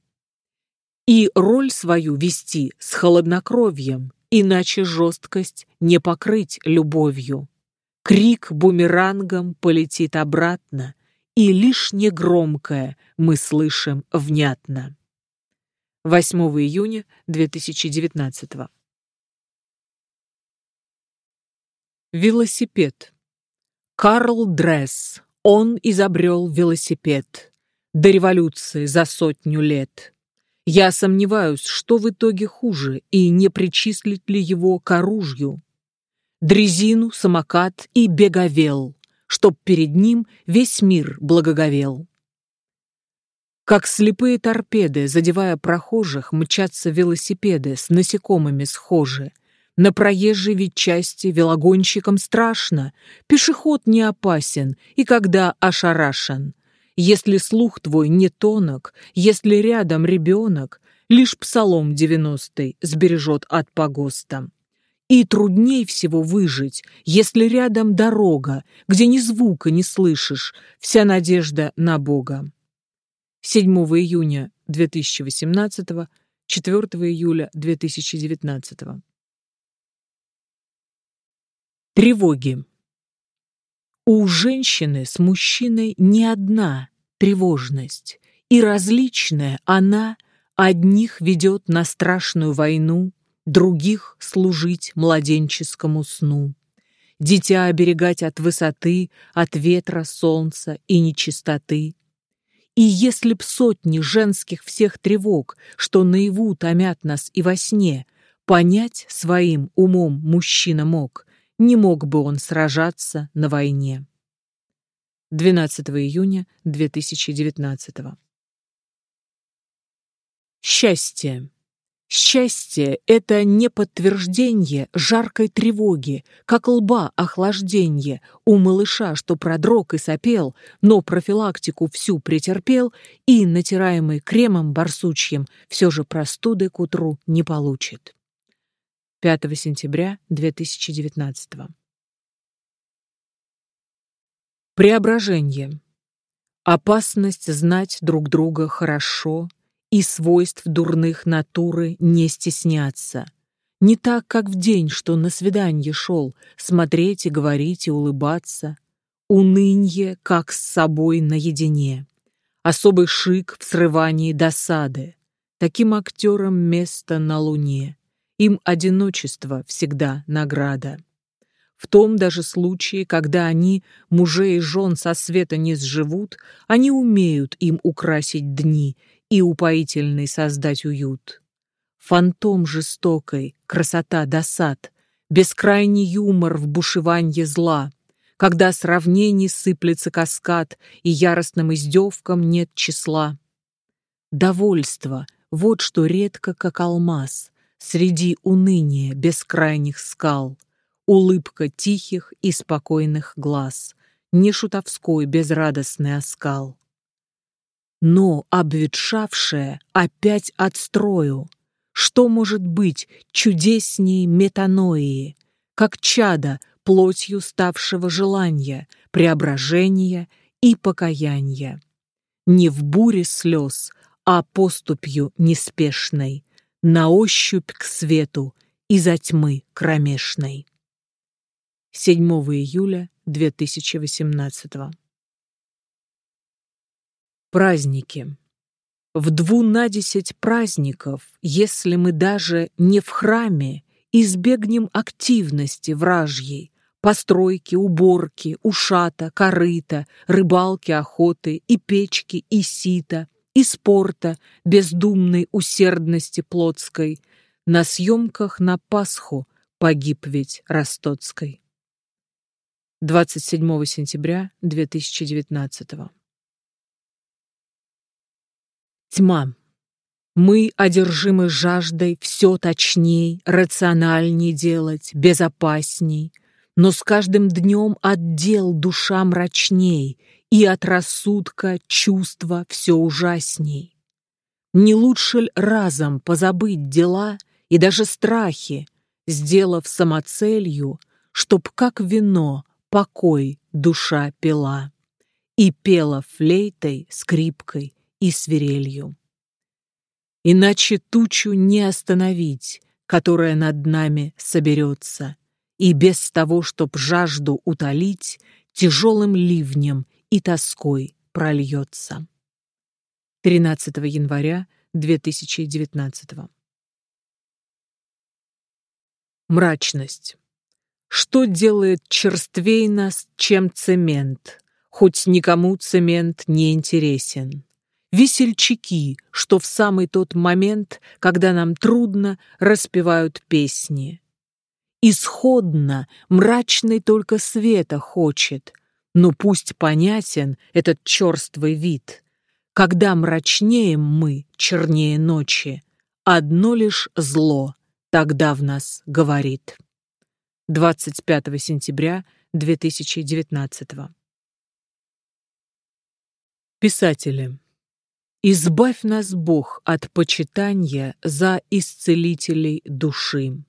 И роль свою вести с холоднокровием, иначе жесткость не покрыть любовью. Крик бумерангом полетит обратно, и лишь негромкое мы слышим внятно. 8 июня 2019 Велосипед. Карл Дресс. Он изобрел велосипед. До революции за сотню лет. Я сомневаюсь, что в итоге хуже, и не причислить ли его к оружию. Дрезину, самокат и беговел, чтоб перед ним весь мир благоговел. Как слепые торпеды, задевая прохожих, мчатся велосипеды с насекомыми схожи. На проезжей ведь части велогонщикам страшно, пешеход не опасен и когда ошарашен. Если слух твой не тонок, если рядом ребенок, лишь псалом девяностый сбережет от погоста. И трудней всего выжить, если рядом дорога, где ни звука не слышишь, вся надежда на Бога. 7 июня 2018, 4 июля 2019. Тревоги. У женщины с мужчиной не одна тревожность, и различная она одних ведет на страшную войну, других служить младенческому сну. Дитя оберегать от высоты, от ветра, солнца и нечистоты, и если б сотни женских всех тревог, что наяву томят нас и во сне, понять своим умом мужчина мог, не мог бы он сражаться на войне. 12 июня 2019 Счастье. Счастье — это не подтверждение жаркой тревоги, как лба охлаждение у малыша, что продрог и сопел, но профилактику всю претерпел и, натираемый кремом барсучьим, все же простуды к утру не получит. 5 сентября 2019 Преображение. Опасность знать друг друга хорошо — и свойств дурных натуры не стесняться. Не так, как в день, что на свиданье шел, смотреть и говорить и улыбаться. Унынье, как с собой наедине. Особый шик в срывании досады. Таким актерам место на луне. Им одиночество всегда награда. В том даже случае, когда они, мужей и жен со света не сживут, они умеют им украсить дни и упоительный создать уют. Фантом жестокой, красота досад, бескрайний юмор в бушеванье зла, когда сравнений сыплется каскад и яростным издевкам нет числа. Довольство — вот что редко, как алмаз, среди уныния бескрайних скал, улыбка тихих и спокойных глаз, не шутовской безрадостный оскал но обветшавшее опять отстрою. Что может быть чудеснее метаноии, как чада плотью ставшего желания, преображения и покаяния? Не в буре слез, а поступью неспешной, на ощупь к свету из-за тьмы кромешной. 7 июля 2018 Праздники. В дву на десять праздников, если мы даже не в храме, избегнем активности вражьей, постройки, уборки, ушата, корыта, рыбалки, охоты, и печки, и сита, и спорта, бездумной усердности плотской, на съемках на Пасху погиб ведь Ростоцкой. 27 сентября 2019 Тьма. Мы одержимы жаждой все точней, рациональней делать, безопасней. Но с каждым днем отдел душа мрачней, и от рассудка чувства все ужасней. Не лучше ли разом позабыть дела и даже страхи, сделав самоцелью, чтоб как вино покой душа пила и пела флейтой, скрипкой и свирелью. Иначе тучу не остановить, которая над нами соберется, и без того, чтоб жажду утолить, тяжелым ливнем и тоской прольется. 13 января 2019 Мрачность. Что делает черствей нас, чем цемент, хоть никому цемент не интересен? Весельчаки, что в самый тот момент, когда нам трудно, распевают песни. Исходно мрачный только света хочет, но пусть понятен этот черствый вид. Когда мрачнеем мы, чернее ночи, одно лишь зло тогда в нас говорит. 25 сентября 2019 Писатели. Избавь нас, Бог, от почитания за исцелителей души.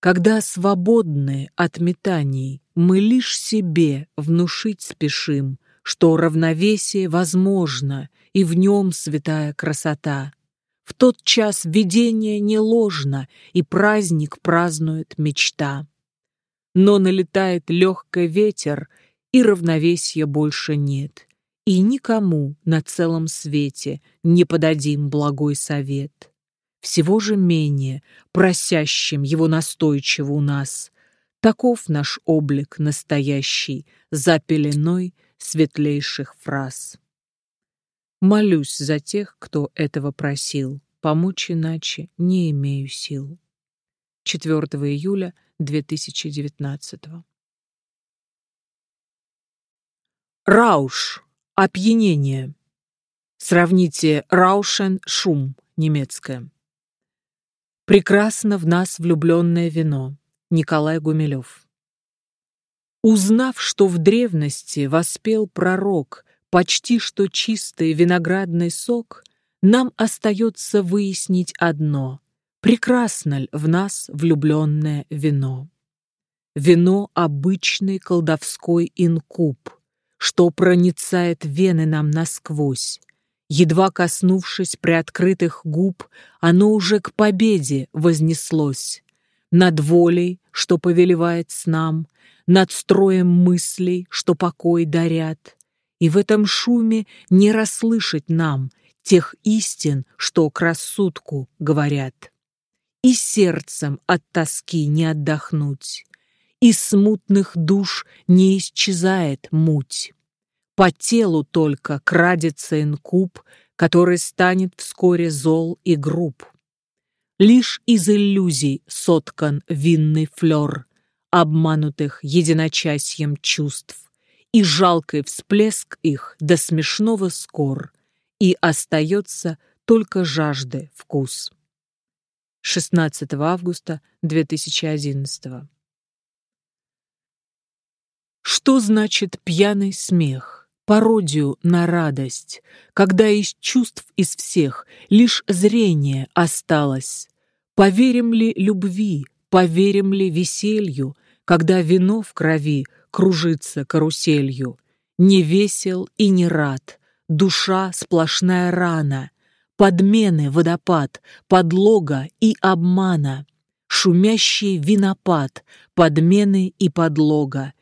Когда свободны от метаний, мы лишь себе внушить спешим, что равновесие возможно, и в нем святая красота. В тот час видение не ложно, и праздник празднует мечта. Но налетает легкий ветер, и равновесия больше нет и никому на целом свете не подадим благой совет. Всего же менее просящим его настойчиво у нас. Таков наш облик настоящий за пеленой светлейших фраз. Молюсь за тех, кто этого просил, помочь иначе не имею сил. 4 июля 2019 Рауш Опьянение. Сравните Раушен шум немецкое. Прекрасно в нас влюбленное вино. Николай Гумилев. Узнав, что в древности воспел пророк почти что чистый виноградный сок, нам остается выяснить одно — прекрасно ли в нас влюбленное вино. Вино — обычный колдовской инкуб — что проницает вены нам насквозь. Едва коснувшись приоткрытых губ, оно уже к победе вознеслось. Над волей, что повелевает с нам, над строем мыслей, что покой дарят. И в этом шуме не расслышать нам тех истин, что к рассудку говорят. И сердцем от тоски не отдохнуть из смутных душ не исчезает муть. По телу только крадется инкуб, который станет вскоре зол и груб. Лишь из иллюзий соткан винный флер, обманутых единочасьем чувств, и жалкий всплеск их до смешного скор, и остается только жажды вкус. 16 августа 2011 что значит пьяный смех? Пародию на радость, когда из чувств из всех лишь зрение осталось. Поверим ли любви, поверим ли веселью, когда вино в крови кружится каруселью? Не весел и не рад, душа сплошная рана, подмены водопад, подлога и обмана, шумящий винопад, подмены и подлога,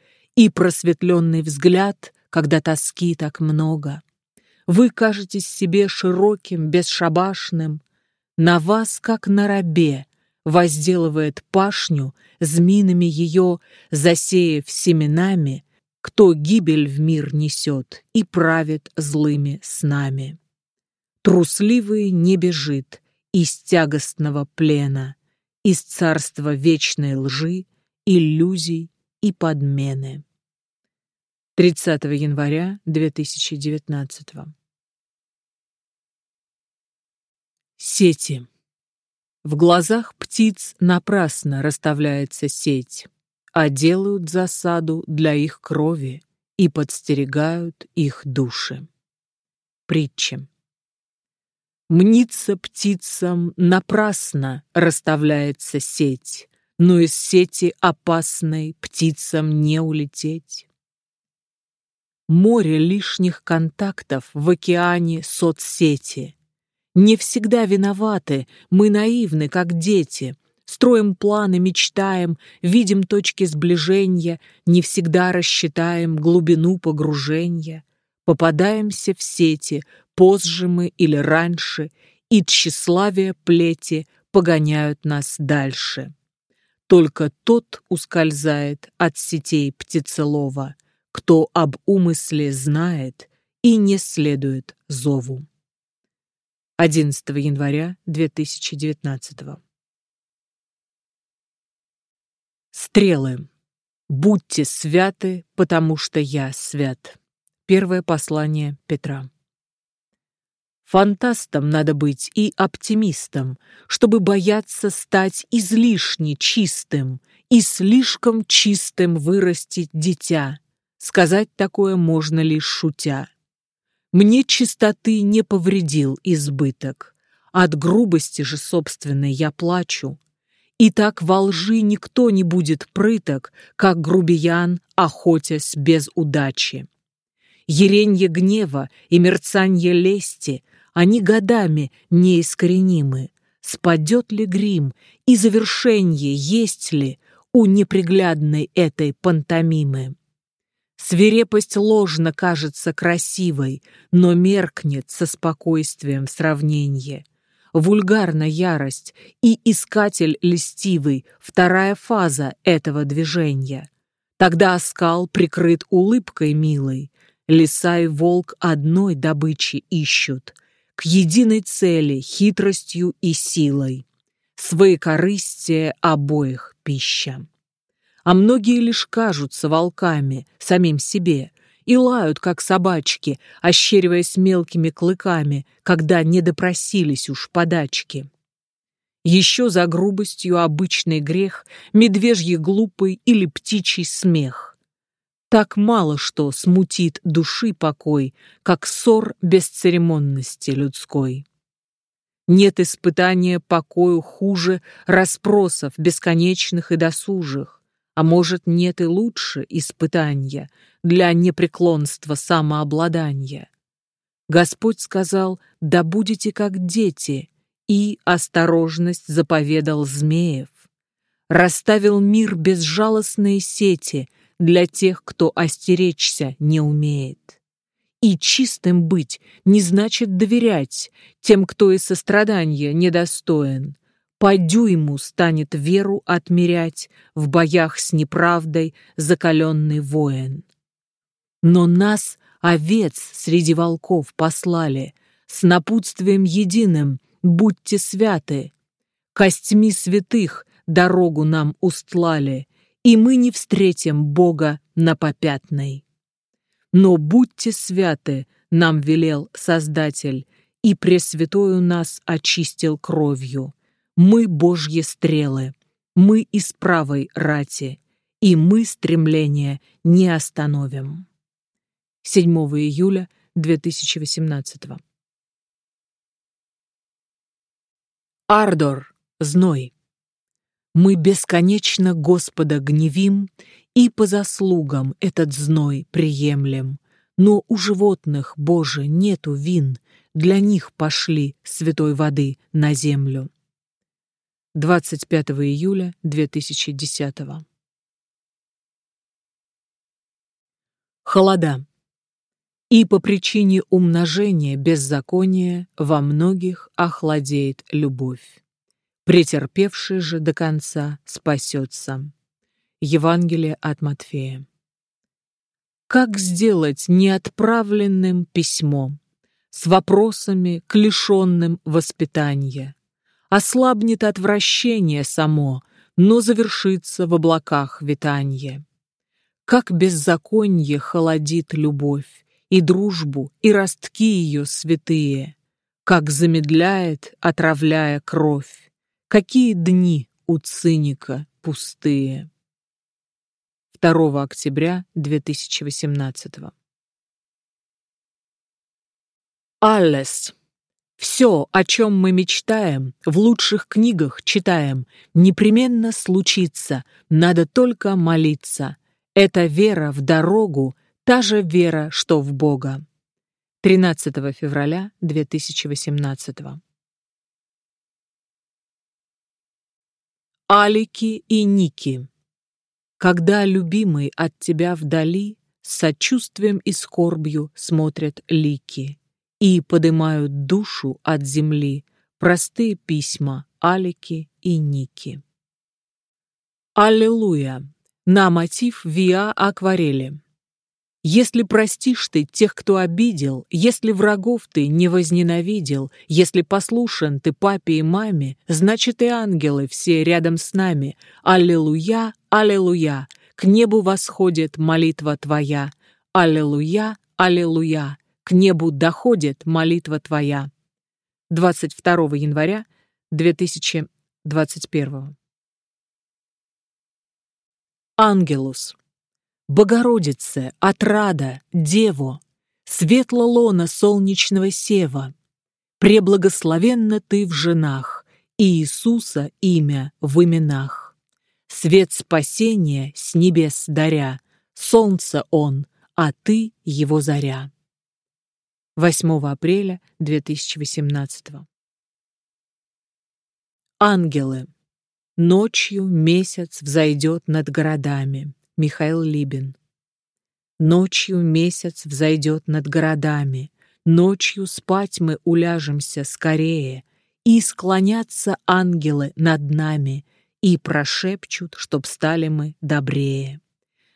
и просветленный взгляд, когда тоски так много. Вы кажетесь себе широким, бесшабашным. На вас, как на рабе, возделывает пашню, зминами ее, засеяв семенами, кто гибель в мир несет и правит злыми снами. Трусливый не бежит из тягостного плена, из царства вечной лжи, иллюзий и подмены. 30 января 2019 Сети. В глазах птиц напрасно расставляется сеть, а делают засаду для их крови и подстерегают их души. Притча. Мнится птицам напрасно расставляется сеть, но из сети опасной птицам не улететь. Море лишних контактов в океане соцсети. Не всегда виноваты, мы наивны, как дети. Строим планы, мечтаем, видим точки сближения, не всегда рассчитаем глубину погружения. Попадаемся в сети, позже мы или раньше, и тщеславие плети погоняют нас дальше. Только тот ускользает от сетей птицелова, кто об умысле знает и не следует зову. 11 января 2019 Стрелы. Будьте святы, потому что я свят. Первое послание Петра. Фантастом надо быть и оптимистом, чтобы бояться стать излишне чистым и слишком чистым вырастить дитя. Сказать такое можно лишь шутя. Мне чистоты не повредил избыток. От грубости же собственной я плачу. И так во лжи никто не будет прыток, как грубиян, охотясь без удачи. Еренье гнева и мерцанье лести они годами неискоренимы. Спадет ли грим, и завершенье есть ли у неприглядной этой пантомимы? Свирепость ложно кажется красивой, но меркнет со спокойствием в сравненье. Вульгарна ярость и искатель льстивый — вторая фаза этого движения. Тогда оскал прикрыт улыбкой милой. Лиса и волк одной добычи ищут — к единой цели хитростью и силой. Своекорыстие обоих пища. А многие лишь кажутся волками самим себе и лают, как собачки, ощериваясь мелкими клыками, когда не допросились уж подачки. Еще за грубостью обычный грех, медвежий глупый или птичий смех. Так мало что смутит души покой, как ссор бесцеремонности людской. Нет испытания покою хуже расспросов бесконечных и досужих, а может, нет и лучше испытания для непреклонства самообладания. Господь сказал, да будете как дети, и осторожность заповедал змеев. Расставил мир безжалостные сети — для тех, кто остеречься не умеет. И чистым быть не значит доверять тем, кто и сострадания недостоин. По дюйму станет веру отмерять в боях с неправдой закаленный воин. Но нас, овец, среди волков послали, с напутствием единым, будьте святы. Костьми святых дорогу нам устлали, и мы не встретим Бога на попятной. Но будьте святы, нам велел Создатель, и Пресвятою нас очистил кровью. Мы Божьи стрелы, мы из правой рати, и мы стремление не остановим. 7 июля 2018 Ардор, зной. Мы бесконечно Господа гневим и по заслугам этот зной приемлем. Но у животных, Боже, нету вин, для них пошли святой воды на землю. 25 июля 2010 Холода. И по причине умножения беззакония во многих охладеет любовь претерпевший же до конца спасется. Евангелие от Матфея. Как сделать неотправленным письмо с вопросами к лишенным воспитания? Ослабнет отвращение само, но завершится в облаках витанье. Как беззаконье холодит любовь, и дружбу, и ростки ее святые, как замедляет, отравляя кровь, Какие дни у циника пустые. 2 октября 2018 Аллес. Все, о чем мы мечтаем, в лучших книгах читаем, непременно случится, надо только молиться. Это вера в дорогу, та же вера, что в Бога. 13 февраля 2018 Алики и Ники. Когда любимый от тебя вдали, с сочувствием и скорбью смотрят лики и подымают душу от земли простые письма Алики и Ники. Аллилуйя! На мотив Виа акварели. Если простишь ты тех, кто обидел, если врагов ты не возненавидел, если послушен ты папе и маме, значит и ангелы все рядом с нами. Аллилуйя, аллилуйя, к небу восходит молитва твоя. Аллилуйя, аллилуйя, к небу доходит молитва твоя. 22 января 2021 Ангелус Богородице, отрада, Дево, светло лона солнечного сева, преблагословенна ты в женах, и Иисуса имя в именах. Свет спасения с небес даря, солнце он, а ты его заря. 8 апреля 2018 Ангелы. Ночью месяц взойдет над городами. Михаил Либин. Ночью месяц взойдет над городами, Ночью спать мы уляжемся скорее, И склонятся ангелы над нами, И прошепчут, чтоб стали мы добрее.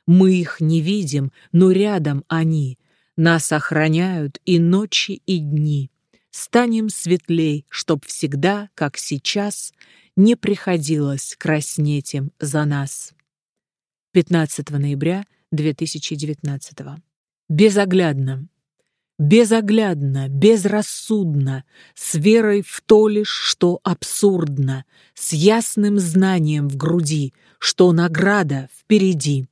Мы их не видим, но рядом они, Нас охраняют и ночи, и дни. Станем светлей, чтоб всегда, как сейчас, Не приходилось краснеть им за нас. 15 ноября 2019. Безоглядно. Безоглядно, безрассудно, с верой в то лишь, что абсурдно, с ясным знанием в груди, что награда впереди.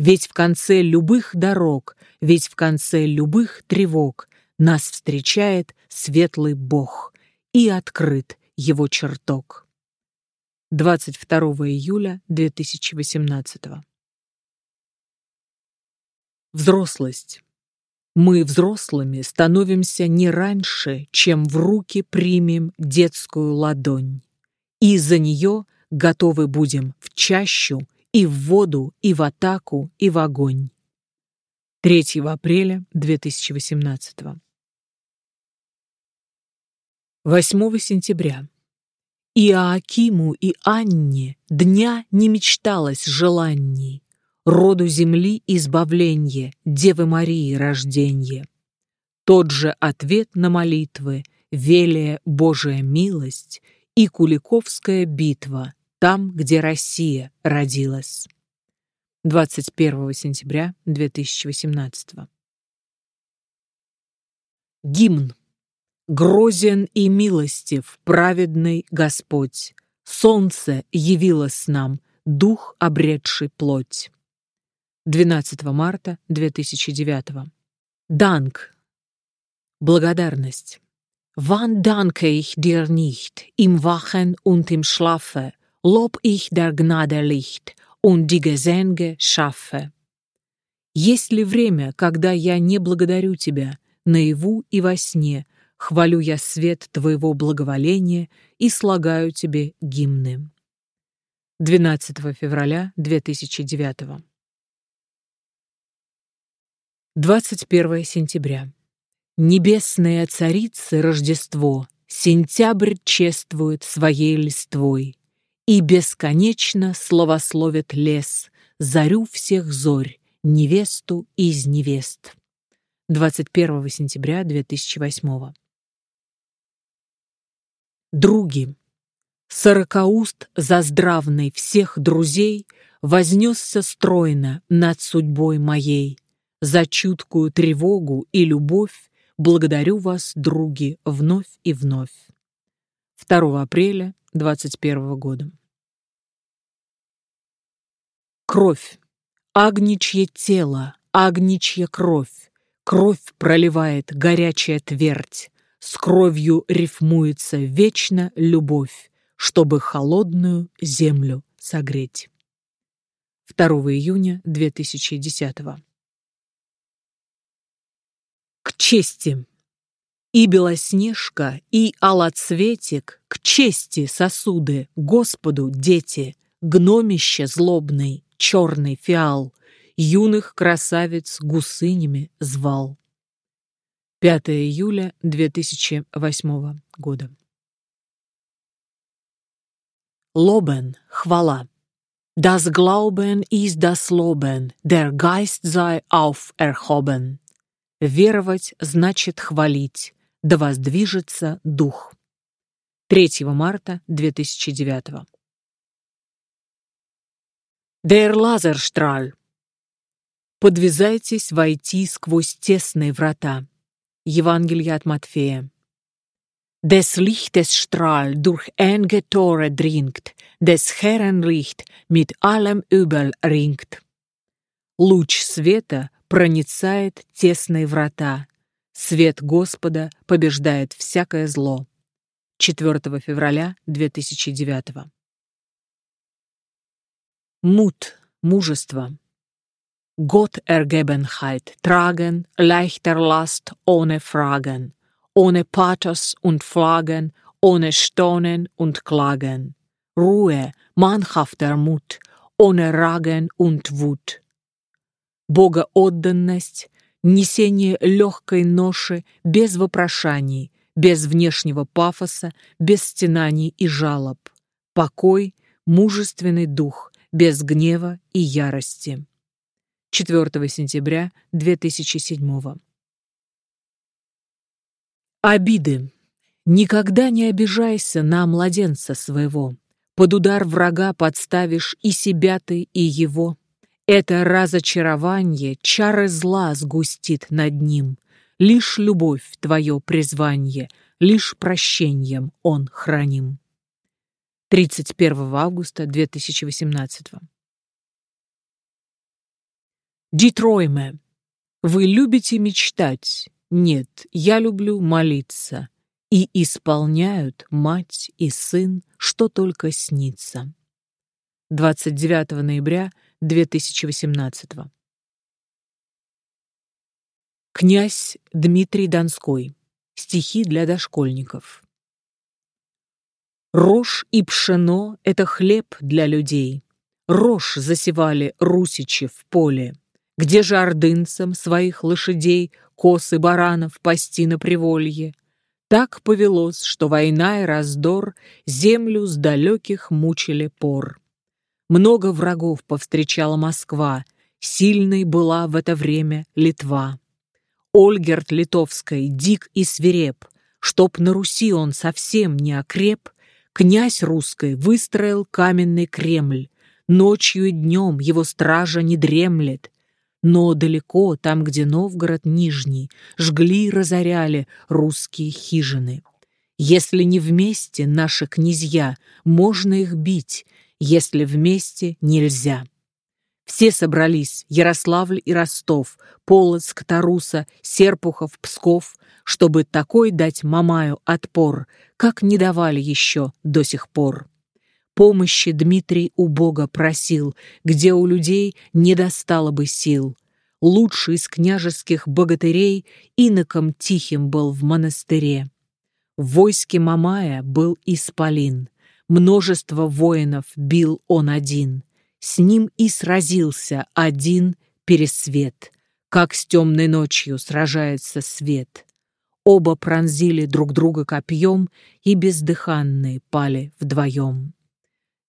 Ведь в конце любых дорог, ведь в конце любых тревог нас встречает светлый Бог и открыт его чертог. 22 июля 2018 Взрослость. Мы взрослыми становимся не раньше, чем в руки примем детскую ладонь. И за нее готовы будем в чащу, и в воду, и в атаку, и в огонь. 3 апреля 2018 8 сентября. И Аакиму, и Анне дня не мечталось желаний, роду земли избавление, Девы Марии рождение. Тот же ответ на молитвы, велия Божия милость и Куликовская битва, там, где Россия родилась. 21 сентября 2018 Гимн. Грозен и милостив, праведный Господь. Солнце явилось нам, дух, обретший плоть. 12 марта 2009. Данк. Благодарность. Wann danke ich dir nicht, im Wachen und im Schlafe, lob ich der Gnade Licht und die Gesänge. Есть ли время, когда я не благодарю тебя, наяву и во сне, хвалю я свет твоего благоволения и слагаю тебе гимны. 12 февраля 2009 21 сентября. Небесная царица Рождество Сентябрь чествует своей листвой, И бесконечно словословит лес Зарю всех зорь, невесту из невест. 21 сентября 2008 Други, сорокауст заздравный всех друзей Вознесся стройно над судьбой моей, за чуткую тревогу и любовь благодарю вас, други, вновь и вновь. 2 апреля 21 года. Кровь. Агничье тело, агничья кровь. Кровь проливает горячая твердь. С кровью рифмуется вечно любовь, чтобы холодную землю согреть. 2 июня 2010 к чести. И Белоснежка, и Алоцветик, к чести сосуды, Господу дети, гномище злобный, черный фиал, юных красавиц гусынями звал. 5 июля 2008 года. Лобен, хвала. Das Glauben ist das Loben, der Geist sei auferhoben. Веровать значит хвалить, да воздвижется дух. 3 марта 2009 Der Laserstrahl. Подвязайтесь войти сквозь тесные врата. Евангелие от Матфея. Des Lichtes Strahl durch enge Tore dringt, des Herren Licht mit allem Übel ringt. Луч света проницает тесные врата, Свет Господа побеждает всякое зло. 4 февраля 2009. Мут, мужество. Gott Ergebenheit, tragen, leichter Last ohne Fragen, ohne Pathos und Flaggen, ohne Stonen und Klagen. Ruhe, mannhafter Mut, ohne Ragen und Wut. Богоотданность, несение легкой ноши без вопрошаний, без внешнего пафоса, без стенаний и жалоб. Покой, мужественный дух, без гнева и ярости. 4 сентября 2007 Обиды. Никогда не обижайся на младенца своего. Под удар врага подставишь и себя ты, и его. Это разочарование чары зла сгустит над ним. Лишь любовь твое призвание, лишь прощением он храним. 31 августа 2018 Дитройме. Вы любите мечтать? Нет, я люблю молиться. И исполняют мать и сын, что только снится. 29 ноября 2018. Князь Дмитрий Донской. Стихи для дошкольников. Рожь и пшено — это хлеб для людей. Рожь засевали русичи в поле. Где же ордынцам своих лошадей, косы баранов пасти на приволье? Так повелось, что война и раздор землю с далеких мучили пор. Много врагов повстречала Москва, сильной была в это время Литва. Ольгерт Литовской дик и свиреп, чтоб на Руси он совсем не окреп, князь русской выстроил каменный Кремль, ночью и днем его стража не дремлет, но далеко, там, где Новгород Нижний, жгли и разоряли русские хижины. Если не вместе наши князья, можно их бить, если вместе нельзя. Все собрались, Ярославль и Ростов, Полоцк, Таруса, Серпухов, Псков, чтобы такой дать Мамаю отпор, как не давали еще до сих пор. Помощи Дмитрий у Бога просил, где у людей не достало бы сил. Лучший из княжеских богатырей иноком тихим был в монастыре. В войске Мамая был Исполин — Множество воинов бил он один. С ним и сразился один пересвет, как с темной ночью сражается свет. Оба пронзили друг друга копьем и бездыханные пали вдвоем.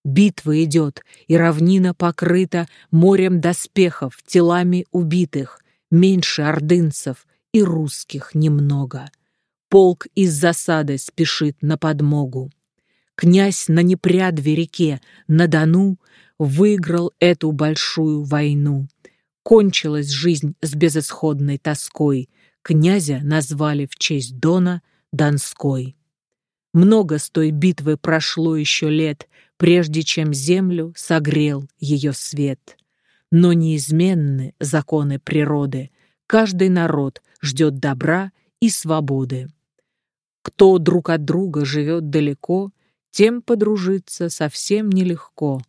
Битва идет, и равнина покрыта морем доспехов, телами убитых, меньше ордынцев и русских немного. Полк из засады спешит на подмогу. Князь на Непрядве реке, на Дону, выиграл эту большую войну. Кончилась жизнь с безысходной тоской. Князя назвали в честь Дона Донской. Много с той битвы прошло еще лет, прежде чем землю согрел ее свет. Но неизменны законы природы. Каждый народ ждет добра и свободы. Кто друг от друга живет далеко, тем подружиться совсем нелегко.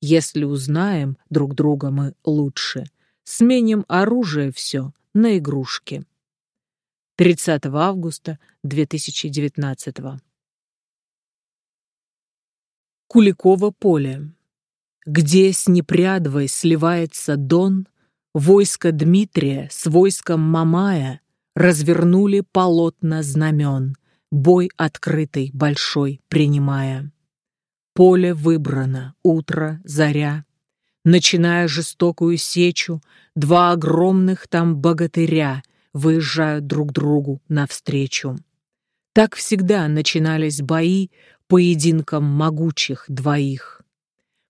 Если узнаем друг друга мы лучше, сменим оружие все на игрушки. 30 августа 2019 Куликово поле. Где с Непрядвой сливается Дон, войско Дмитрия с войском Мамая развернули полотна знамен, бой открытый большой принимая. Поле выбрано, утро, заря. Начиная жестокую сечу, два огромных там богатыря выезжают друг другу навстречу. Так всегда начинались бои поединком могучих двоих.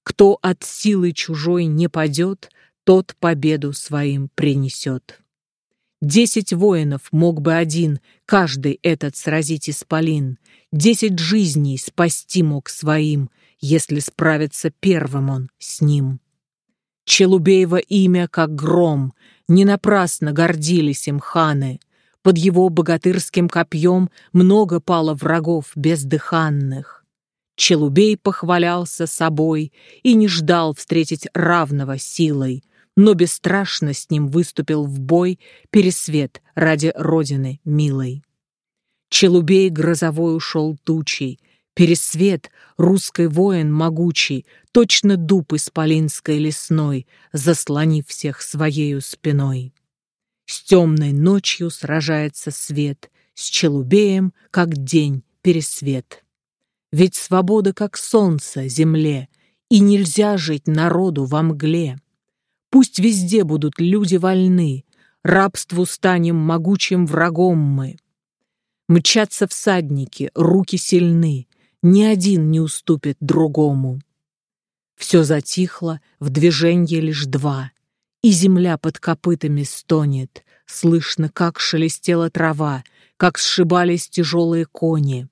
Кто от силы чужой не падет, тот победу своим принесет. Десять воинов мог бы один, каждый этот сразить исполин, Десять жизней спасти мог своим, если справится первым он с ним. Челубеево имя, как гром, не напрасно гордились им ханы. Под его богатырским копьем много пало врагов бездыханных. Челубей похвалялся собой и не ждал встретить равного силой, но бесстрашно с ним выступил в бой Пересвет ради родины милой. Челубей грозовой ушел тучей, Пересвет, русский воин могучий, Точно дуб исполинской лесной, Заслонив всех своею спиной. С темной ночью сражается свет, С челубеем, как день, пересвет. Ведь свобода, как солнце, земле, И нельзя жить народу во мгле. Пусть везде будут люди вольны, Рабству станем могучим врагом мы. Мчатся всадники, руки сильны, ни один не уступит другому. Все затихло, в движенье лишь два, и земля под копытами стонет, слышно, как шелестела трава, как сшибались тяжелые кони.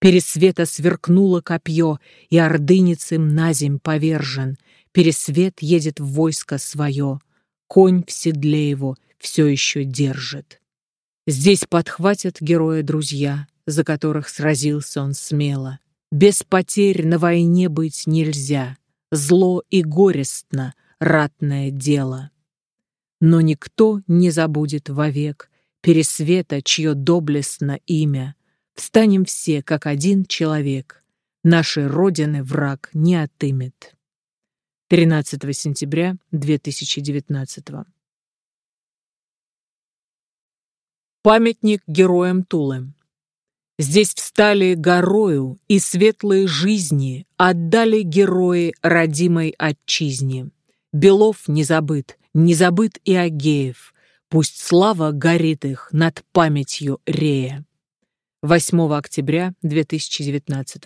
Пересвета сверкнуло копье, и ордынец им на земь повержен. Пересвет едет в войско свое, конь в седле его все еще держит. Здесь подхватят героя друзья, за которых сразился он смело. Без потерь на войне быть нельзя, зло и горестно ратное дело. Но никто не забудет вовек Пересвета, чье доблестно имя. Встанем все, как один человек, Нашей Родины враг не отымет. 13 сентября 2019 Памятник героям Тулы. Здесь встали горою и светлые жизни отдали герои родимой отчизне. Белов не забыт, не забыт и Агеев. Пусть слава горит их над памятью Рея. 8 октября 2019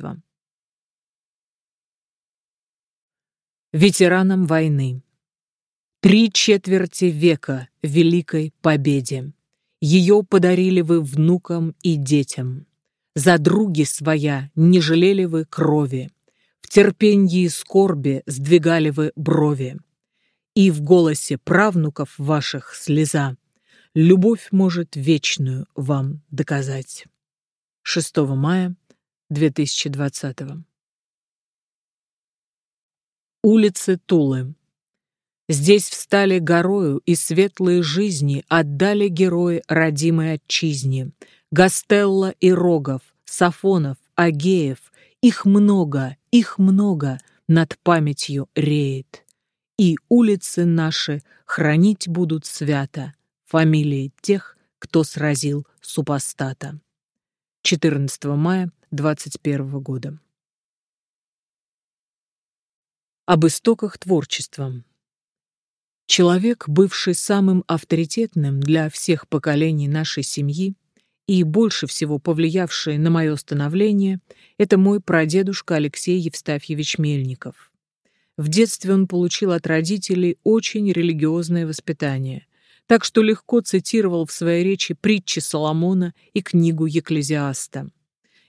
Ветеранам войны. Три четверти века Великой Победе. Ее подарили вы внукам и детям. За други своя не жалели вы крови. В терпенье и скорби сдвигали вы брови. И в голосе правнуков ваших слеза Любовь может вечную вам доказать. 6 мая 2020 Улицы Тулы Здесь встали горою, и светлые жизни отдали герои родимой отчизне. Гастелла и Рогов, Сафонов, Агеев, их много, их много над памятью реет. И улицы наши хранить будут свято фамилии тех, кто сразил супостата. 14 мая 21 года. Об истоках творчества. Человек, бывший самым авторитетным для всех поколений нашей семьи и больше всего повлиявший на мое становление, это мой прадедушка Алексей Евстафьевич Мельников. В детстве он получил от родителей очень религиозное воспитание, так что легко цитировал в своей речи притчи Соломона и книгу Екклезиаста.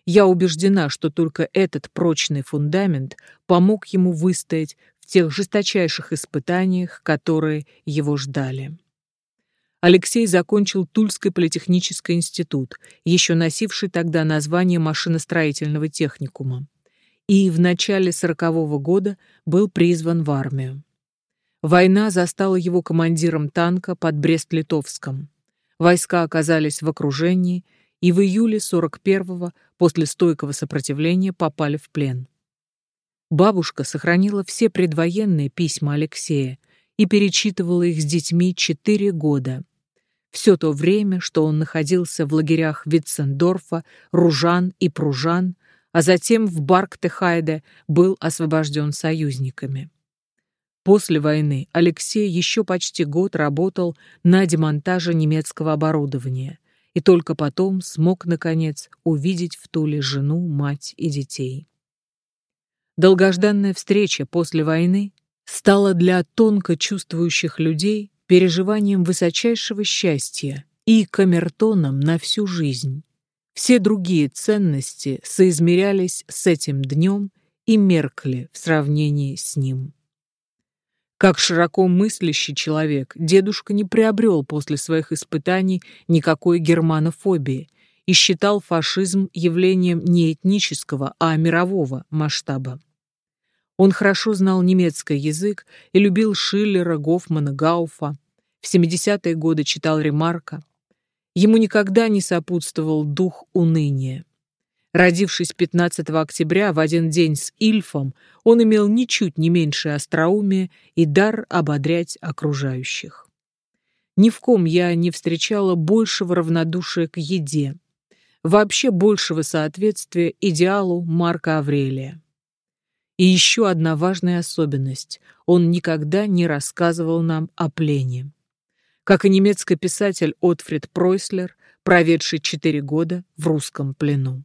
Я убеждена, что только этот прочный фундамент помог ему выстоять в тех жесточайших испытаниях, которые его ждали. Алексей закончил Тульский политехнический институт, еще носивший тогда название машиностроительного техникума, и в начале сорокового года был призван в армию. Война застала его командиром танка под Брест-Литовском. Войска оказались в окружении и в июле 41-го после стойкого сопротивления попали в плен. Бабушка сохранила все предвоенные письма Алексея и перечитывала их с детьми четыре года. Все то время, что он находился в лагерях Витцендорфа, Ружан и Пружан, а затем в Барктехайде был освобожден союзниками. После войны Алексей еще почти год работал на демонтаже немецкого оборудования и только потом смог, наконец, увидеть в Туле жену, мать и детей. Долгожданная встреча после войны стала для тонко чувствующих людей переживанием высочайшего счастья и камертоном на всю жизнь. Все другие ценности соизмерялись с этим днем и меркли в сравнении с ним. Как широко мыслящий человек, дедушка не приобрел после своих испытаний никакой германофобии и считал фашизм явлением не этнического, а мирового масштаба. Он хорошо знал немецкий язык и любил Шиллера, Гофмана, Гауфа. В 70-е годы читал Ремарка. Ему никогда не сопутствовал дух уныния. Родившись 15 октября в один день с Ильфом, он имел ничуть не меньшее остроумие и дар ободрять окружающих. Ни в ком я не встречала большего равнодушия к еде, вообще большего соответствия идеалу Марка Аврелия. И еще одна важная особенность – он никогда не рассказывал нам о плене. Как и немецкий писатель Отфрид Пройслер, проведший четыре года в русском плену.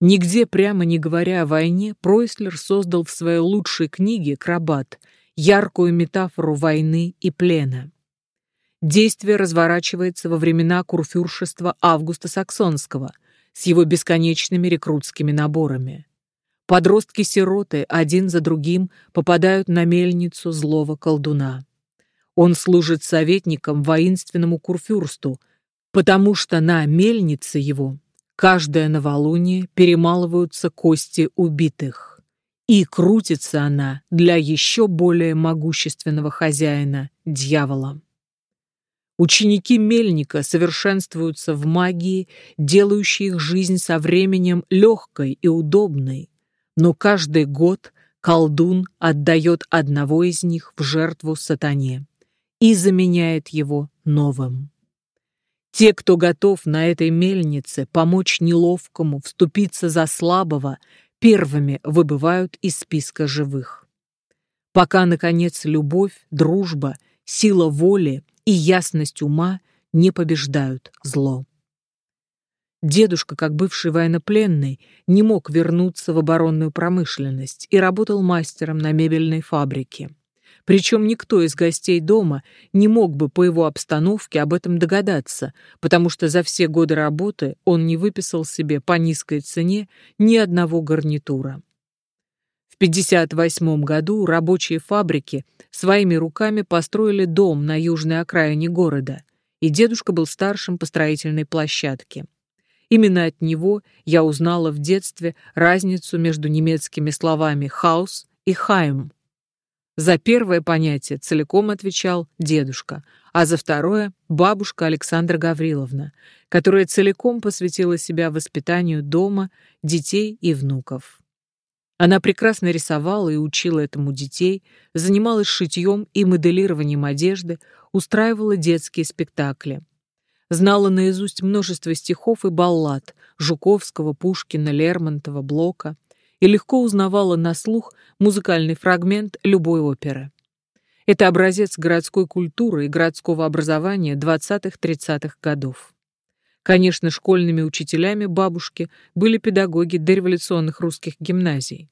Нигде прямо не говоря о войне, Пройслер создал в своей лучшей книге «Крабат» яркую метафору войны и плена. Действие разворачивается во времена курфюршества Августа Саксонского с его бесконечными рекрутскими наборами. Подростки-сироты один за другим попадают на мельницу злого колдуна. Он служит советником воинственному курфюрсту, потому что на мельнице его Каждое новолуние перемалываются кости убитых. И крутится она для еще более могущественного хозяина, дьявола. Ученики Мельника совершенствуются в магии, делающей их жизнь со временем легкой и удобной. Но каждый год колдун отдает одного из них в жертву сатане и заменяет его новым. Те, кто готов на этой мельнице помочь неловкому вступиться за слабого, первыми выбывают из списка живых. Пока, наконец, любовь, дружба, сила воли и ясность ума не побеждают зло. Дедушка, как бывший военнопленный, не мог вернуться в оборонную промышленность и работал мастером на мебельной фабрике. Причем никто из гостей дома не мог бы по его обстановке об этом догадаться, потому что за все годы работы он не выписал себе по низкой цене ни одного гарнитура. В 1958 году рабочие фабрики своими руками построили дом на южной окраине города, и дедушка был старшим по строительной площадке. Именно от него я узнала в детстве разницу между немецкими словами «хаус» и «хайм», за первое понятие целиком отвечал дедушка, а за второе – бабушка Александра Гавриловна, которая целиком посвятила себя воспитанию дома, детей и внуков. Она прекрасно рисовала и учила этому детей, занималась шитьем и моделированием одежды, устраивала детские спектакли. Знала наизусть множество стихов и баллад Жуковского, Пушкина, Лермонтова, Блока – и легко узнавала на слух музыкальный фрагмент любой оперы. Это образец городской культуры и городского образования 20-30-х годов. Конечно, школьными учителями бабушки были педагоги дореволюционных русских гимназий.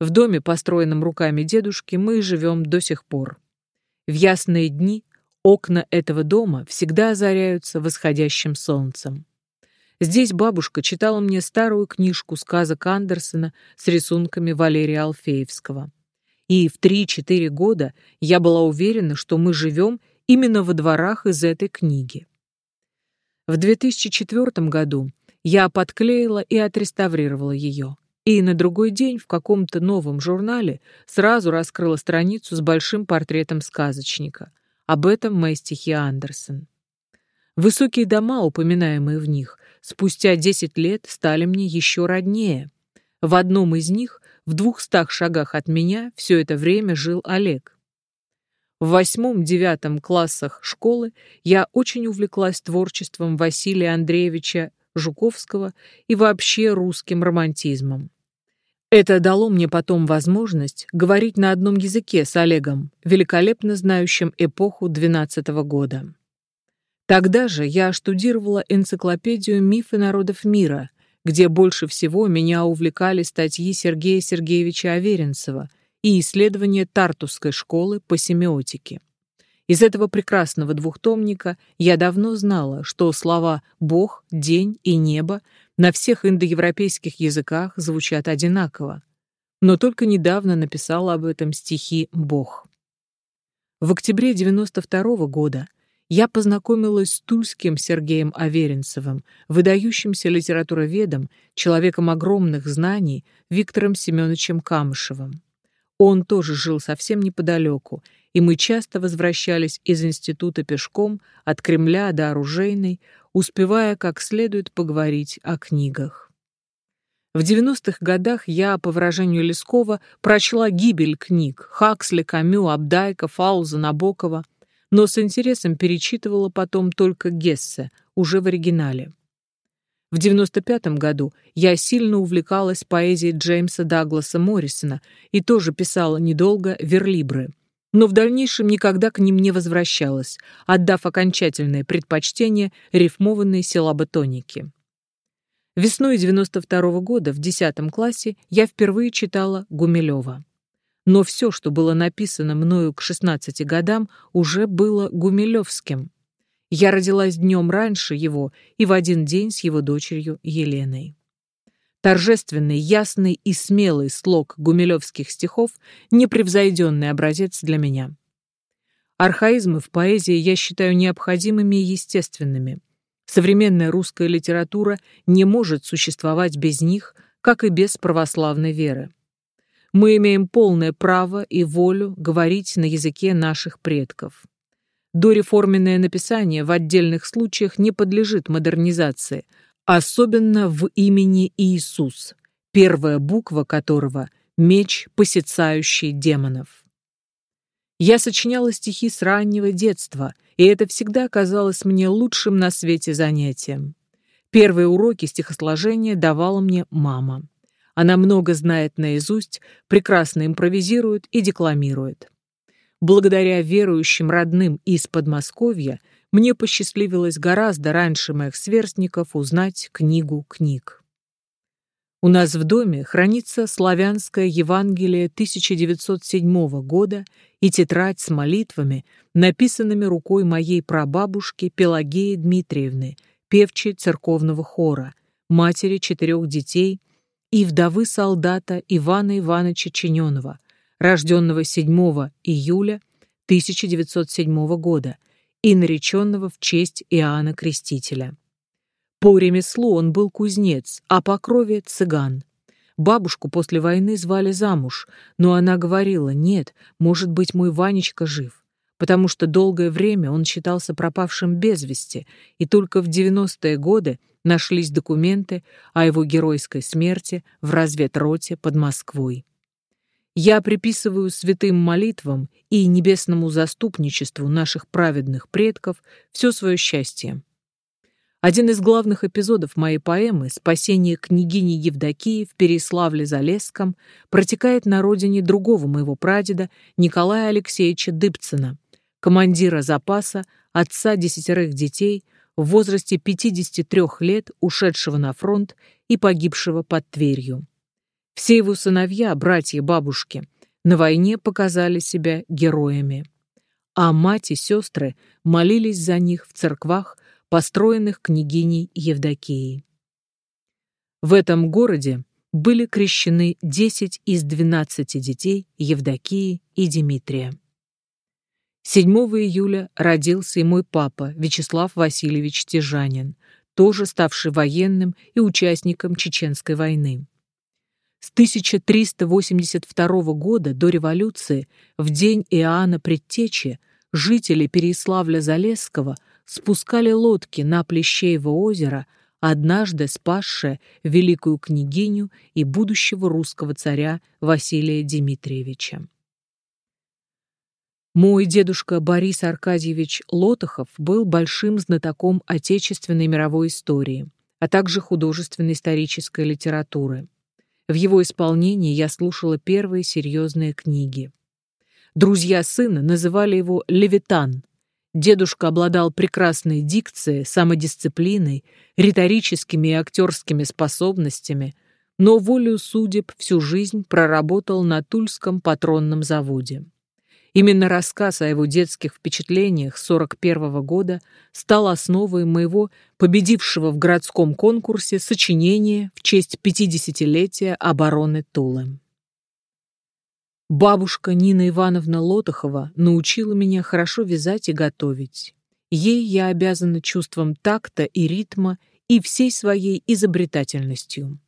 В доме, построенном руками дедушки, мы живем до сих пор. В ясные дни окна этого дома всегда озаряются восходящим солнцем. Здесь бабушка читала мне старую книжку сказок Андерсена с рисунками Валерия Алфеевского. И в 3-4 года я была уверена, что мы живем именно во дворах из этой книги. В 2004 году я подклеила и отреставрировала ее. И на другой день в каком-то новом журнале сразу раскрыла страницу с большим портретом сказочника. Об этом мои стихи Андерсон. Высокие дома, упоминаемые в них, спустя десять лет стали мне еще роднее. В одном из них, в двухстах шагах от меня, все это время жил Олег. В восьмом-девятом классах школы я очень увлеклась творчеством Василия Андреевича Жуковского и вообще русским романтизмом. Это дало мне потом возможность говорить на одном языке с Олегом, великолепно знающим эпоху двенадцатого года. Тогда же я штудировала энциклопедию «Мифы народов мира», где больше всего меня увлекали статьи Сергея Сергеевича Аверинцева и исследования Тартусской школы по семиотике. Из этого прекрасного двухтомника я давно знала, что слова «бог», «день» и «небо» на всех индоевропейских языках звучат одинаково. Но только недавно написала об этом стихи «Бог». В октябре 92 -го года я познакомилась с тульским Сергеем Аверинцевым, выдающимся литературоведом, человеком огромных знаний Виктором Семеновичем Камышевым. Он тоже жил совсем неподалеку, и мы часто возвращались из института пешком от Кремля до Оружейной, успевая как следует поговорить о книгах. В 90-х годах я, по выражению Лескова, прочла гибель книг Хаксли, Камю, Абдайка, Фауза, Набокова — но с интересом перечитывала потом только Гессе, уже в оригинале. В 95 году я сильно увлекалась поэзией Джеймса Дагласа Моррисона и тоже писала недолго верлибры, но в дальнейшем никогда к ним не возвращалась, отдав окончательное предпочтение рифмованной силаботонике. Весной 92 -го года в 10 классе я впервые читала Гумилева но все, что было написано мною к 16 годам, уже было гумилевским. Я родилась днем раньше его и в один день с его дочерью Еленой. Торжественный, ясный и смелый слог гумилевских стихов — непревзойденный образец для меня. Архаизмы в поэзии я считаю необходимыми и естественными. Современная русская литература не может существовать без них, как и без православной веры мы имеем полное право и волю говорить на языке наших предков. Дореформенное написание в отдельных случаях не подлежит модернизации, особенно в имени Иисус, первая буква которого — меч, посецающий демонов. Я сочиняла стихи с раннего детства, и это всегда казалось мне лучшим на свете занятием. Первые уроки стихосложения давала мне мама. Она много знает наизусть, прекрасно импровизирует и декламирует. Благодаря верующим родным из Подмосковья мне посчастливилось гораздо раньше моих сверстников узнать книгу книг. У нас в доме хранится славянское Евангелие 1907 года и тетрадь с молитвами, написанными рукой моей прабабушки Пелагеи Дмитриевны, певчей церковного хора, матери четырех детей и вдовы солдата Ивана Ивановича Чененова, рожденного 7 июля 1907 года и нареченного в честь Иоанна Крестителя. По ремеслу он был кузнец, а по крови — цыган. Бабушку после войны звали замуж, но она говорила, нет, может быть, мой Ванечка жив, потому что долгое время он считался пропавшим без вести, и только в 90-е годы нашлись документы о его геройской смерти в разведроте под Москвой. Я приписываю святым молитвам и небесному заступничеству наших праведных предков все свое счастье. Один из главных эпизодов моей поэмы «Спасение княгини Евдокии в Переславле-Залесском» протекает на родине другого моего прадеда Николая Алексеевича Дыбцина, командира запаса, отца десятерых детей – в возрасте 53 лет, ушедшего на фронт и погибшего под Тверью. Все его сыновья, братья, бабушки, на войне показали себя героями. А мать и сестры молились за них в церквах, построенных княгиней Евдокией. В этом городе были крещены 10 из 12 детей Евдокии и Дмитрия. 7 июля родился и мой папа, Вячеслав Васильевич Тижанин, тоже ставший военным и участником Чеченской войны. С 1382 года до революции, в день Иоанна Предтечи, жители Переславля-Залесского спускали лодки на Плещеево озеро, однажды спасшее великую княгиню и будущего русского царя Василия Дмитриевича. Мой дедушка Борис Аркадьевич Лотохов был большим знатоком отечественной мировой истории, а также художественной исторической литературы. В его исполнении я слушала первые серьезные книги. Друзья сына называли его «Левитан». Дедушка обладал прекрасной дикцией, самодисциплиной, риторическими и актерскими способностями, но волею судеб всю жизнь проработал на Тульском патронном заводе. Именно рассказ о его детских впечатлениях 41 -го года стал основой моего победившего в городском конкурсе сочинения в честь 50-летия обороны Тулы. Бабушка Нина Ивановна Лотохова научила меня хорошо вязать и готовить. Ей я обязана чувством такта и ритма и всей своей изобретательностью.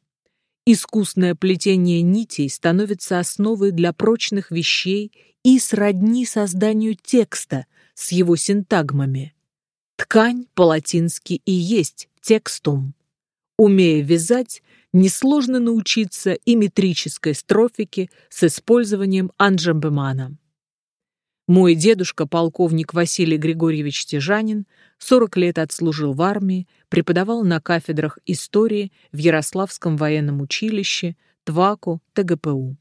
Искусное плетение нитей становится основой для прочных вещей и сродни созданию текста с его синтагмами. Ткань по-латински и есть текстум. Умея вязать, несложно научиться и метрической строфике с использованием анджамбемана. Мой дедушка, полковник Василий Григорьевич Тижанин, 40 лет отслужил в армии, преподавал на кафедрах истории в Ярославском военном училище, ТВАКу, ТГПУ.